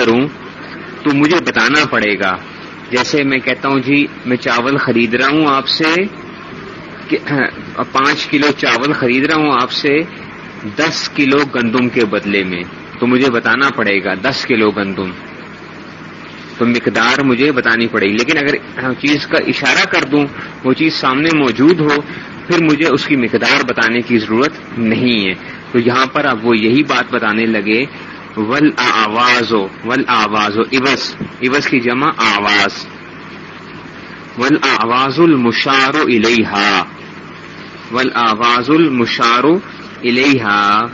کروں تو مجھے بتانا پڑے گا۔ جیسے میں کہتا ہوں جی میں چاول خرید رہا ہوں آپ سے پانچ کلو چاول خرید رہا ہوں آپ سے دس کلو گندم کے بدلے میں۔ تو مجھے بتانا پڑے گا، دس کلو گندم۔ تو مقدار مجھے بتانی پڑے گی۔ لیکن اگر ہاں چیز کا اشارہ کر دوں، وہ چیز سامنے موجود ہو، پھر مجھے اس کی مقدار بتانے کی ضرورت نہیں ہے۔ تو یہاں پر اب وہ یہی بات بتانے لگے ول آواز ول آواز ابس ابس کی جمع آواز. ول آواز المشار الحا ول آواز المشار الحا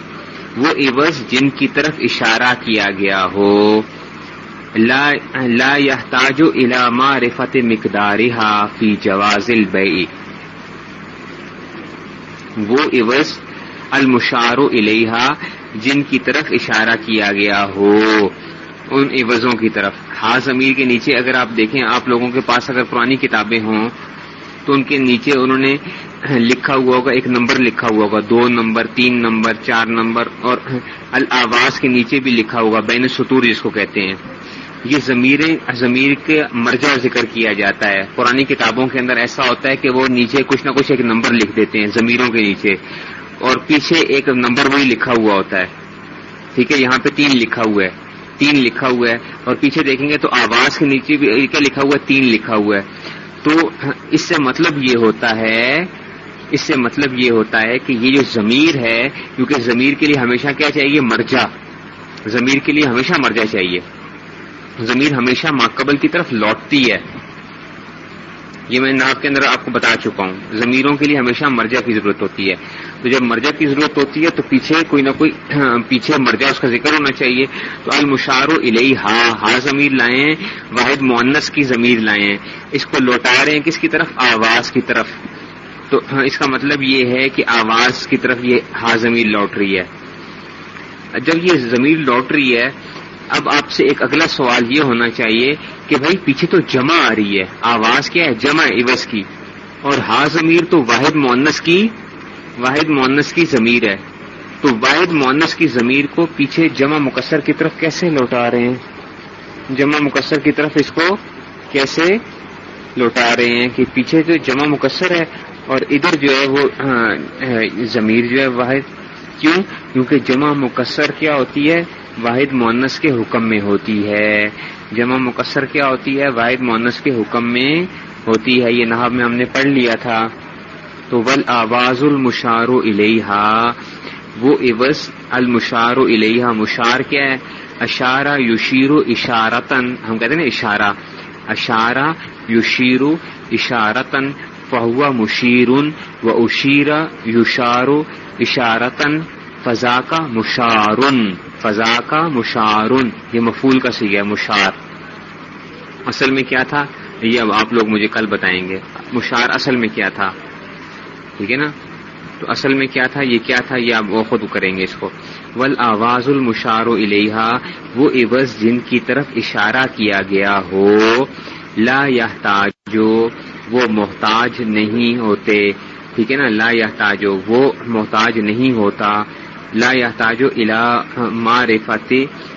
وہ عوض جن کی طرف اشارہ کیا گیا ہو. لا يحتاج الى معرفت مقدارها فی جواز البیع. وہ عوض المشار الیہا جن کی طرف اشارہ کیا گیا ہو، ان عوضوں کی طرف۔ ہا ضمیر کے نیچے اگر آپ دیکھیں، آپ لوگوں کے پاس اگر پرانی کتابیں ہوں، تو ان کے نیچے انہوں نے لکھا ہوا ہوگا، ایک نمبر لکھا ہوا ہوگا، دو نمبر، تین نمبر، چار نمبر، اور الواز کے نیچے بھی لکھا ہوگا، بین سطور جس کو کہتے ہیں۔ یہ ضمیر ضمیر کے مرجع ذکر کیا جاتا ہے۔ پرانی کتابوں کے اندر ایسا ہوتا ہے کہ وہ نیچے کچھ نہ کچھ ایک نمبر لکھ دیتے ہیں، ضمیروں کے نیچے۔ اور پیچھے ایک نمبر وہی لکھا ہوا ہوتا ہے۔ ٹھیک ہے، یہاں پہ تین لکھا ہوا ہے۔ تین لکھا ہوا ہے۔ اور پیچھے دیکھیں گے تو آواز کے نیچے بھی کیا لکھا ہوا ہے، تین لکھا ہوا ہے۔ تو اس سے مطلب یہ ہوتا ہے، اس سے مطلب یہ ہوتا ہے کہ یہ جو ضمیر ہے، کیونکہ ضمیر کے لیے ہمیشہ کیا چاہیے؟ مرجا ضمیر کے لیے ہمیشہ مرجا چاہیے۔ ضمیر ہمیشہ ماقبل کی طرف لوٹتی ہے۔ یہ میں ناپ کے اندر آپ کو بتا چکا ہوں۔ ضمیروں کے لیے ہمیشہ مرجا کی ضرورت ہوتی ہے۔ تو جب مرجا کی ضرورت ہوتی ہے تو پیچھے کوئی نہ کوئی پیچھے مرجا اس کا ذکر ہونا چاہیے۔ تو المشار الہی ہا ہا ضمیر لائیں، واحد معنس کی ضمیر لائیں۔ اس کو لوٹا رہے ہیں کس کی طرف؟ آواز کی طرف۔ تو اس کا مطلب یہ ہے کہ آواز کی طرف یہ ہا ضمیر لوٹ رہی ہے۔ جب یہ ضمیر لوٹ رہی ہے، اب آپ سے ایک اگلا سوال یہ ہونا چاہیے کہ بھائی پیچھے تو جمع آ رہی ہے، آواز کیا ہے؟ جمع عوض کی۔ اور ہا ضمیر تو واحد مونس کی، واحد مونس کی ضمیر ہے۔ تو واحد مونس کی ضمیر کو پیچھے جمع مقصر کی طرف کیسے لوٹا رہے ہیں؟ جمع مقصر کی طرف اس کو کیسے لوٹا رہے ہیں کہ پیچھے جو جمع مقصر ہے اور ادھر جو ہے وہ ہاں، ضمیر جو ہے واحد۔ کیوں؟ کیونکہ جمع مقصر کیا ہوتی ہے؟ واحد مونس کے حکم میں ہوتی ہے۔ جمع مقصر کیا ہوتی ہے؟ واحد مونس کے حکم میں ہوتی ہے۔ یہ نحب میں ہم نے پڑھ لیا تھا۔ تو ول آواز المشار الحا وہ عوض المشار الحا مشار کیا ہے؟ اشارہ یوشیر اشارتن ہم کہتے ہیں نا اشارہ۔ اشارہ یوشیر اشارتن فہو مشیرن و اشیرہ یوشار اشارتن فضا کا مشارن فضا کا مشارن یہ مفول کا سی ہے، مشار۔ اصل میں کیا تھا؟ یہ اب آپ لوگ مجھے کل بتائیں گے۔ مشار اصل میں کیا تھا؟ ٹھیک ہے نا؟ تو اصل میں کیا تھا؟ یہ کیا تھا؟ یہ آپ وہ خود کریں گے اس کو۔ ول آواز المشار الحا وہ عوض جن کی طرف اشارہ کیا گیا ہو، لا یا جو وہ محتاج نہیں ہوتے۔ ٹھیک ہے نا؟ لا یا وہ محتاج نہیں ہوتا۔ لا تاجو الا معرفت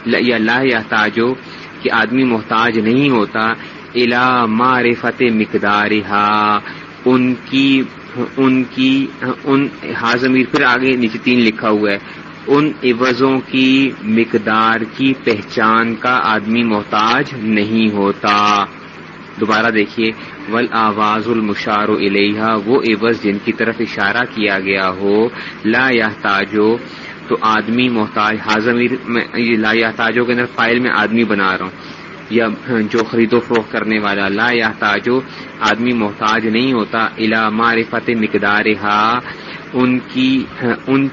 یا لا تاجو کہ آدمی محتاج نہیں ہوتا الا معرفت مقدار ان کی ان کی ان ہاں حاضمیر پھر آگے نیچے تین لکھا ہوا ہے۔ ان عوضوں کی مقدار کی پہچان کا آدمی محتاج نہیں ہوتا۔ دوبارہ دیکھیے ول آواز المشار الیہ وہ عوض جن کی طرف اشارہ کیا گیا ہو، لا تاجو تو آدمی محتاج حاضمیر میں لا یا تاجو کے اندر فائل میں آدمی بنا رہا ہوں، یا جو خرید و فروخت کرنے والا، لا یا تاجو آدمی محتاج نہیں ہوتا الا معرفت مقدار ان کی، ان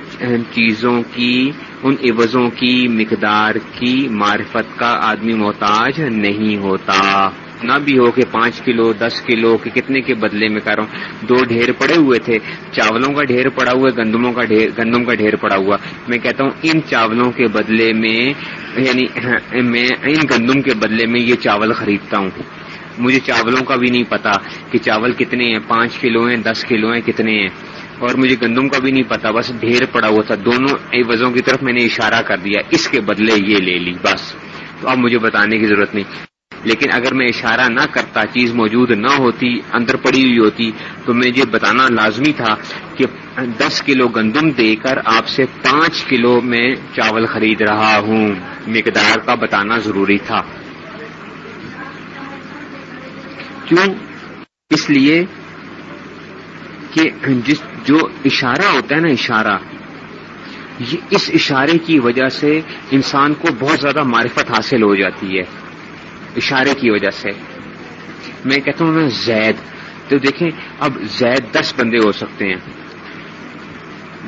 چیزوں کی، ان عوضوں کی مقدار کی معرفت کا آدمی محتاج نہیں ہوتا۔ نہ بھی ہو کہ پانچ کلو، دس کلو، کہ کتنے کے بدلے میں کہہ رہا ہوں، دو ڈھیر پڑے ہوئے تھے۔ چاولوں کا ڈھیر پڑا ہوا، گندموں کا ڈھیر، گندم کا ڈھیر پڑا ہوا۔ میں کہتا ہوں، ان چاولوں کے بدلے میں یعنی میں ان گندم کے بدلے میں یہ چاول خریدتا ہوں۔ مجھے چاولوں کا بھی نہیں پتا کہ چاول کتنے ہیں۔ پانچ کلو ہیں، دس کلو ہیں، کتنے ہیں۔ اور مجھے گندم کا بھی نہیں پتا، بس ڈھیر پڑا ہوا تھا۔ دونوں وزوں کی طرف میں نے اشارہ کر دیا، اس کے بدلے یہ لے لی، بس۔ تو اب مجھے بتانے کی ضرورت نہیں۔ لیکن اگر میں اشارہ نہ کرتا، چیز موجود نہ ہوتی، اندر پڑی ہوئی ہوتی، تو مجھے بتانا لازمی تھا کہ دس کلو گندم دے کر آپ سے پانچ کلو میں چاول خرید رہا ہوں۔ مقدار کا بتانا ضروری تھا۔ کیوں؟ اس لیے کہ جس جو اشارہ ہوتا ہے نا اشارہ، یہ اس اشارے کی وجہ سے انسان کو بہت زیادہ معرفت حاصل ہو جاتی ہے۔ اشارے کی وجہ سے۔ میں کہتا ہوں میں زید، تو دیکھیں اب زید دس بندے ہو سکتے ہیں۔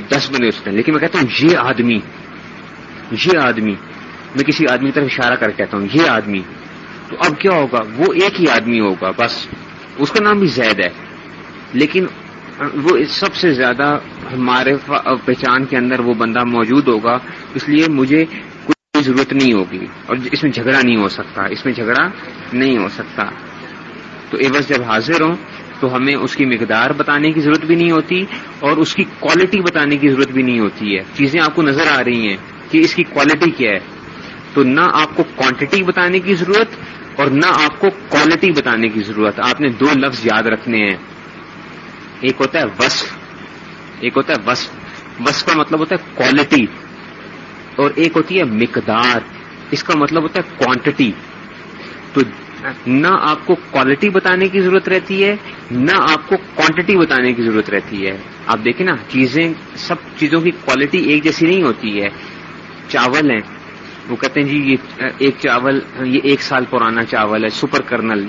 دس بندے ہو سکتے ہیں، لیکن میں کہتا ہوں یہ آدمی یہ آدمی، میں کسی آدمی کی طرف اشارہ کر کہتا ہوں، یہ آدمی۔ تو اب کیا ہوگا؟ وہ ایک ہی آدمی ہوگا، بس۔ اس کا نام بھی زید ہے۔ لیکن وہ سب سے زیادہ ہمارے پہچان کے اندر وہ بندہ موجود ہوگا۔ اس لیے مجھے کوئی ضرورت نہیں ہوگی اور اس میں جھگڑا نہیں ہو سکتا، اس میں جھگڑا نہیں ہو سکتا۔ تو ایوز جب حاضر ہوں تو ہمیں اس کی مقدار بتانے کی ضرورت بھی نہیں ہوتی اور اس کی کوالٹی بتانے کی ضرورت بھی نہیں ہوتی ہے۔ چیزیں آپ کو نظر آ رہی ہیں کہ اس کی کوالٹی کیا ہے۔ تو نہ آپ کو کوانٹٹی بتانے کی ضرورت اور نہ آپ کو کوالٹی بتانے کی ضرورت۔ آپ نے دو لفظ یاد رکھنے ہیں۔ ایک ہوتا ہے وصف، ایک ہوتا ہے وصف۔ وصف کا مطلب ہوتا ہے کوالٹی اور ایک ہوتی ہے مقدار، اس کا مطلب ہوتا ہے کوانٹٹی تو نہ آپ کو کوالٹی بتانے کی ضرورت رہتی ہے، نہ آپ کو کوانٹٹی بتانے کی ضرورت رہتی ہے۔ آپ دیکھیں نا، چیزیں، سب چیزوں کی کوالٹی ایک جیسی نہیں ہوتی ہے۔ چاول ہیں، وہ کہتے ہیں جی یہ ایک چاول، یہ ایک سال پرانا چاول ہے، سپر کرنل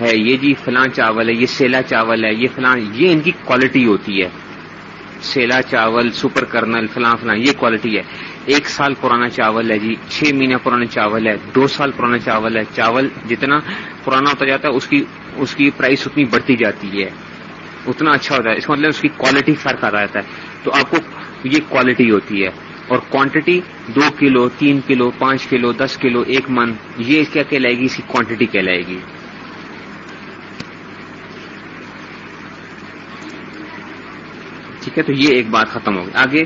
ہے، یہ جی فلاں چاول ہے، یہ سیلا چاول ہے، یہ فلاں، یہ ان کی کوالٹی ہوتی ہے۔ سیلا چاول، سپر کرنل، فلاں فلاں، یہ کوالٹی ہے۔ ایک سال پرانا چاول ہے جی چھ مہینہ پرانا چاول ہے، دو سال پرانا چاول ہے۔ چاول جتنا پرانا ہوتا جاتا ہے، اس کی اس کی پرائس اتنی بڑھتی جاتی ہے۔ اتنا اچھا ہوتا ہے۔ اس کا مطلب اس کی کوالٹی فرق آ جاتا ہے۔ تو آپ کو یہ کوالٹی ہوتی ہے۔ اور کوانٹٹی دو کلو، تین کلو، پانچ کلو، دس کلو، ایک من، یہ کیا کہلائے گی؟ اس کی کوانٹٹی کہلائے گی۔ ٹھیک ہے، تو یہ ایک بات ختم ہوگی آگے،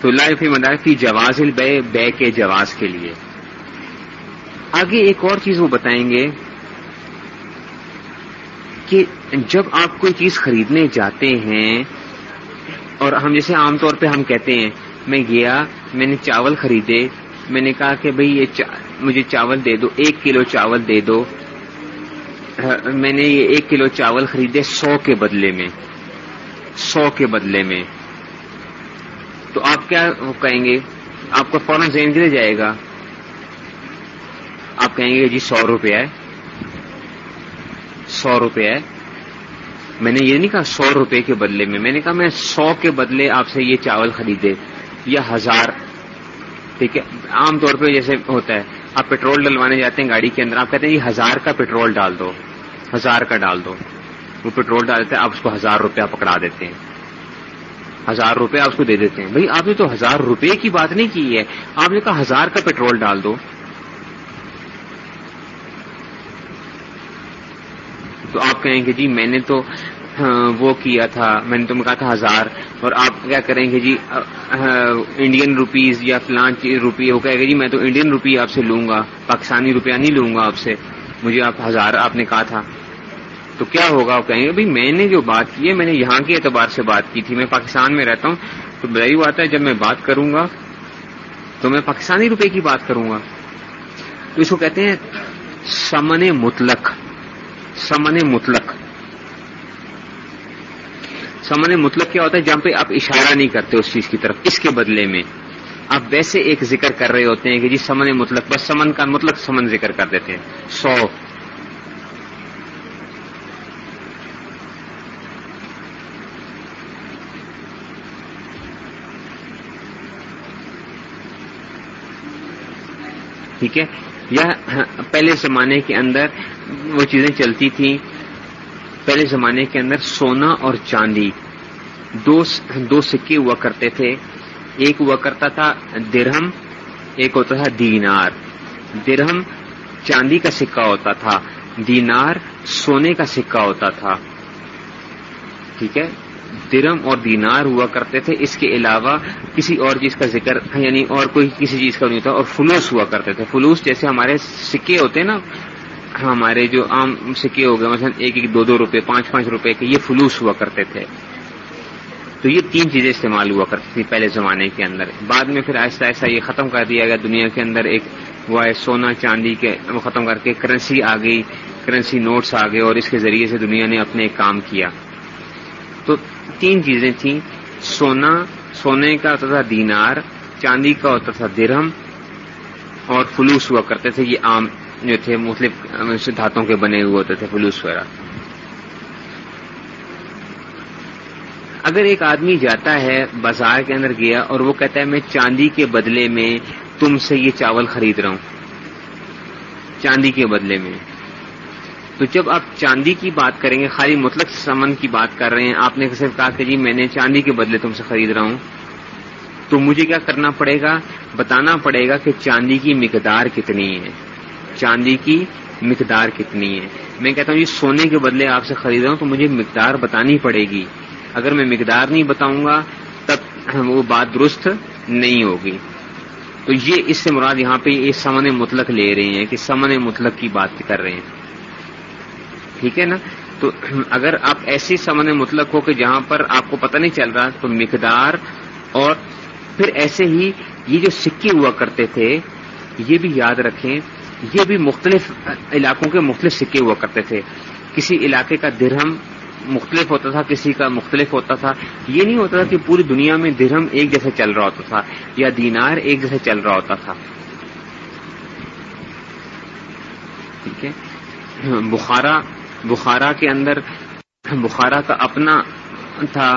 تو لائف مدار کی جواز بے بے کے جواز کے لیے۔ آگے ایک اور چیز وہ بتائیں گے کہ جب آپ کوئی چیز خریدنے جاتے ہیں، اور ہم جیسے عام طور پہ ہم کہتے ہیں، میں گیا، میں نے چاول خریدے، میں نے کہا کہ بھئی یہ چا... مجھے چاول دے دو، ایک کلو چاول دے دو۔ میں نے یہ ایک کلو چاول خریدے سو کے بدلے میں۔ سو کے بدلے میں۔ تو آپ کیا کہیں گے؟ آپ کا فوراً ذہن گرے جائے گا۔ آپ کہیں گے جی سو روپیہ ہے۔ سو روپیہ ہے۔ میں نے یہ نہیں کہا سو روپے کے بدلے میں میں نے کہا میں سو کے بدلے آپ سے یہ چاول خریدے یا ہزار۔ ٹھیک ہے، عام طور پہ جیسے ہوتا ہے، آپ پیٹرول ڈلوانے جاتے ہیں گاڑی کے اندر، آپ کہتے ہیں یہ ہزار کا پیٹرول ڈال دو۔ ہزار کا ڈال دو۔ وہ پیٹرول ڈالتے ہیں، آپ اس کو ہزار روپیہ پکڑا دیتے ہیں۔ ہزار روپے آپ اس کو دے دیتے ہیں۔ بھائی، آپ نے تو ہزار روپے کی بات نہیں کی ہے۔ آپ نے کہا ہزار کا پیٹرول ڈال دو۔ تو آپ کہیں گے جی میں نے تو ہاں، وہ کیا تھا۔ میں نے تم کہا تھا ہزار۔ اور آپ کیا کریں گے جی انڈین روپیز یا فلاں روپی وہ کہے گا جی میں تو انڈین روپی آپ سے لوں گا، پاکستانی روپیہ نہیں لوں گا آپ سے۔ مجھے آپ ہزار آپ نے کہا تھا۔ تو کیا ہوگا؟ وہ کہیں گے، بھائی، میں نے جو بات کی ہے، میں نے یہاں کے اعتبار سے بات کی تھی، میں پاکستان میں رہتا ہوں۔ تو بڑی بات ہے، جب میں بات کروں گا، تو میں پاکستانی روپے کی بات کروں گا۔ تو اس کو کہتے ہیں سمن مطلق۔ سمن مطلق۔ سمن مطلق کیا ہوتا ہے؟ جہاں پہ آپ اشارہ نہیں کرتے اس چیز کی طرف، اس کے بدلے میں۔ آپ ویسے ایک ذکر کر رہے ہوتے ہیں کہ جی سمن مطلق، بس سمن کا مطلق سمن ذکر کر دیتے ہیں۔ سو۔ ٹھیک ہے؟ یا پہلے زمانے کے اندر وہ چیزیں چلتی تھیں۔ پہلے زمانے کے اندر سونا اور چاندی دو دو سکے ہوا کرتے تھے۔ ایک ہوا کرتا تھا درہم، ایک ہوتا تھا دینار۔ درہم چاندی کا سکہ ہوتا تھا، دینار سونے کا سکہ ہوتا تھا۔ ٹھیک ہے؟ درم اور دینار ہوا کرتے تھے، اس کے علاوہ کسی اور چیز کا ذکر یعنی اور کوئی کسی چیز کا نہیں ہوتا، اور فلوس ہوا کرتے تھے۔ فلوس جیسے ہمارے سکے ہوتے ہیں نا، ہمارے جو عام سکے ہو گئے، مثلا ایک ایک دو دو روپے، پانچ پانچ روپے کے، یہ فلوس ہوا کرتے تھے۔ تو یہ تین چیزیں استعمال ہوا کرتی تھی پہلے زمانے کے اندر۔ بعد میں پھر آہستہ آہستہ یہ ختم کر دیا گیا۔ دنیا کے اندر ایک وہ ہے سونا چاندی کے ختم کر کے کرنسی آ گئی، کرنسی نوٹس آ گئے اور اس کے ذریعے سے دنیا نے اپنے کام کیا۔ تو تین چیزیں تھیں۔ سونا، سونے کا ہوتا تھا دینار، چاندی کا ہوتا تھا درہم۔ اور فلوس ہوا کرتے تھے، یہ عام جو تھے، مختلف دھاتوں کے بنے ہوئے ہوتے تھے، فلوس وغیرہ۔ اگر ایک آدمی جاتا ہے بازار کے اندر گیا اور وہ کہتا ہے، میں چاندی کے بدلے میں تم سے یہ چاول خرید رہا ہوں۔ چاندی کے بدلے میں۔ تو جب آپ چاندی کی بات کریں گے، خالی مطلق سمن کی بات کر رہے ہیں، آپ نے صرف کہا کہ جی میں نے چاندی کے بدلے تم سے خرید رہا ہوں۔ تو مجھے کیا کرنا پڑے گا؟ بتانا پڑے گا کہ چاندی کی مقدار کتنی ہے۔ چاندی کی مقدار کتنی ہے۔ میں کہتا ہوں جی سونے کے بدلے آپ سے خرید رہا ہوں تو مجھے مقدار بتانی پڑے گی۔ اگر میں مقدار نہیں بتاؤں گا، تب وہ بات درست نہیں ہوگی۔ تو یہ اس سے مراد یہاں پہ یہ سمن مطلق لے رہے ہیں کہ سمن مطلق کی بات کر رہے ہیں۔ ٹھیک ہے نا؟ تو اگر آپ ایسی سمن مطلق ہو کہ جہاں پر آپ کو پتہ نہیں چل رہا تو مقدار اور پھر ایسے ہی یہ جو سکے ہوا کرتے تھے، یہ بھی یاد رکھیں، یہ بھی مختلف علاقوں کے مختلف سکے ہوا کرتے تھے۔ کسی علاقے کا درہم مختلف ہوتا تھا، کسی کا مختلف ہوتا تھا۔ یہ نہیں ہوتا تھا کہ پوری دنیا میں درہم ایک جیسے چل رہا ہوتا تھا یا دینار ایک جیسے چل رہا ہوتا تھا۔ ٹھیک ہے؟ بخارا بخارا کے اندر، بخارا کا اپنا تھا،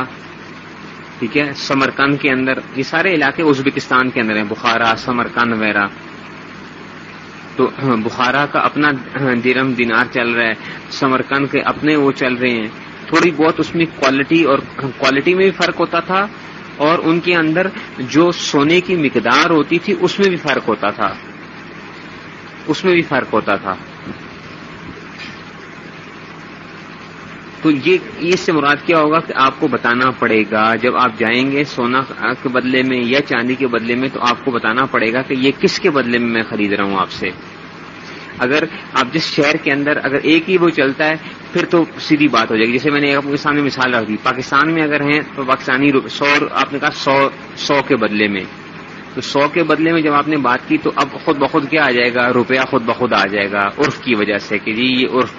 ٹھیک ہے، سمرکند کے اندر، یہ سارے علاقے ازبکستان کے اندر ہیں، بخارا، سمرکند، وغیرہ۔ تو بخارا کا اپنا درم، دینار چل رہا ہے، سمرکند کے اپنے وہ چل رہے ہیں۔ تھوڑی بہت اس میں کوالٹی اور کوالٹی میں بھی فرق ہوتا تھا، اور ان کے اندر جو سونے کی مقدار ہوتی تھی، اس میں بھی فرق ہوتا تھا۔ اس میں بھی فرق ہوتا تھا۔ تو یہ اس سے مراد کیا ہوگا کہ آپ کو بتانا پڑے گا۔ جب آپ جائیں گے سونا کے بدلے میں یا چاندی کے بدلے میں تو آپ کو بتانا پڑے گا کہ یہ کس کے بدلے میں میں خرید رہا ہوں آپ سے۔ اگر آپ جس شہر کے اندر اگر ایک ہی وہ چلتا ہے، پھر تو سیدھی بات ہو جائے گی۔ جیسے میں نے آپ کے سامنے مثال رکھ دی، پاکستان میں اگر ہیں تو پاکستانی سو، آپ نے کہا سو سو کے بدلے میں۔ تو سو کے بدلے میں جب آپ نے بات کی تو اب خود بخود کیا آ جائے گا؟ روپیہ خود بخود آ جائے گا عرف کی وجہ سے کہ جی یہ عرف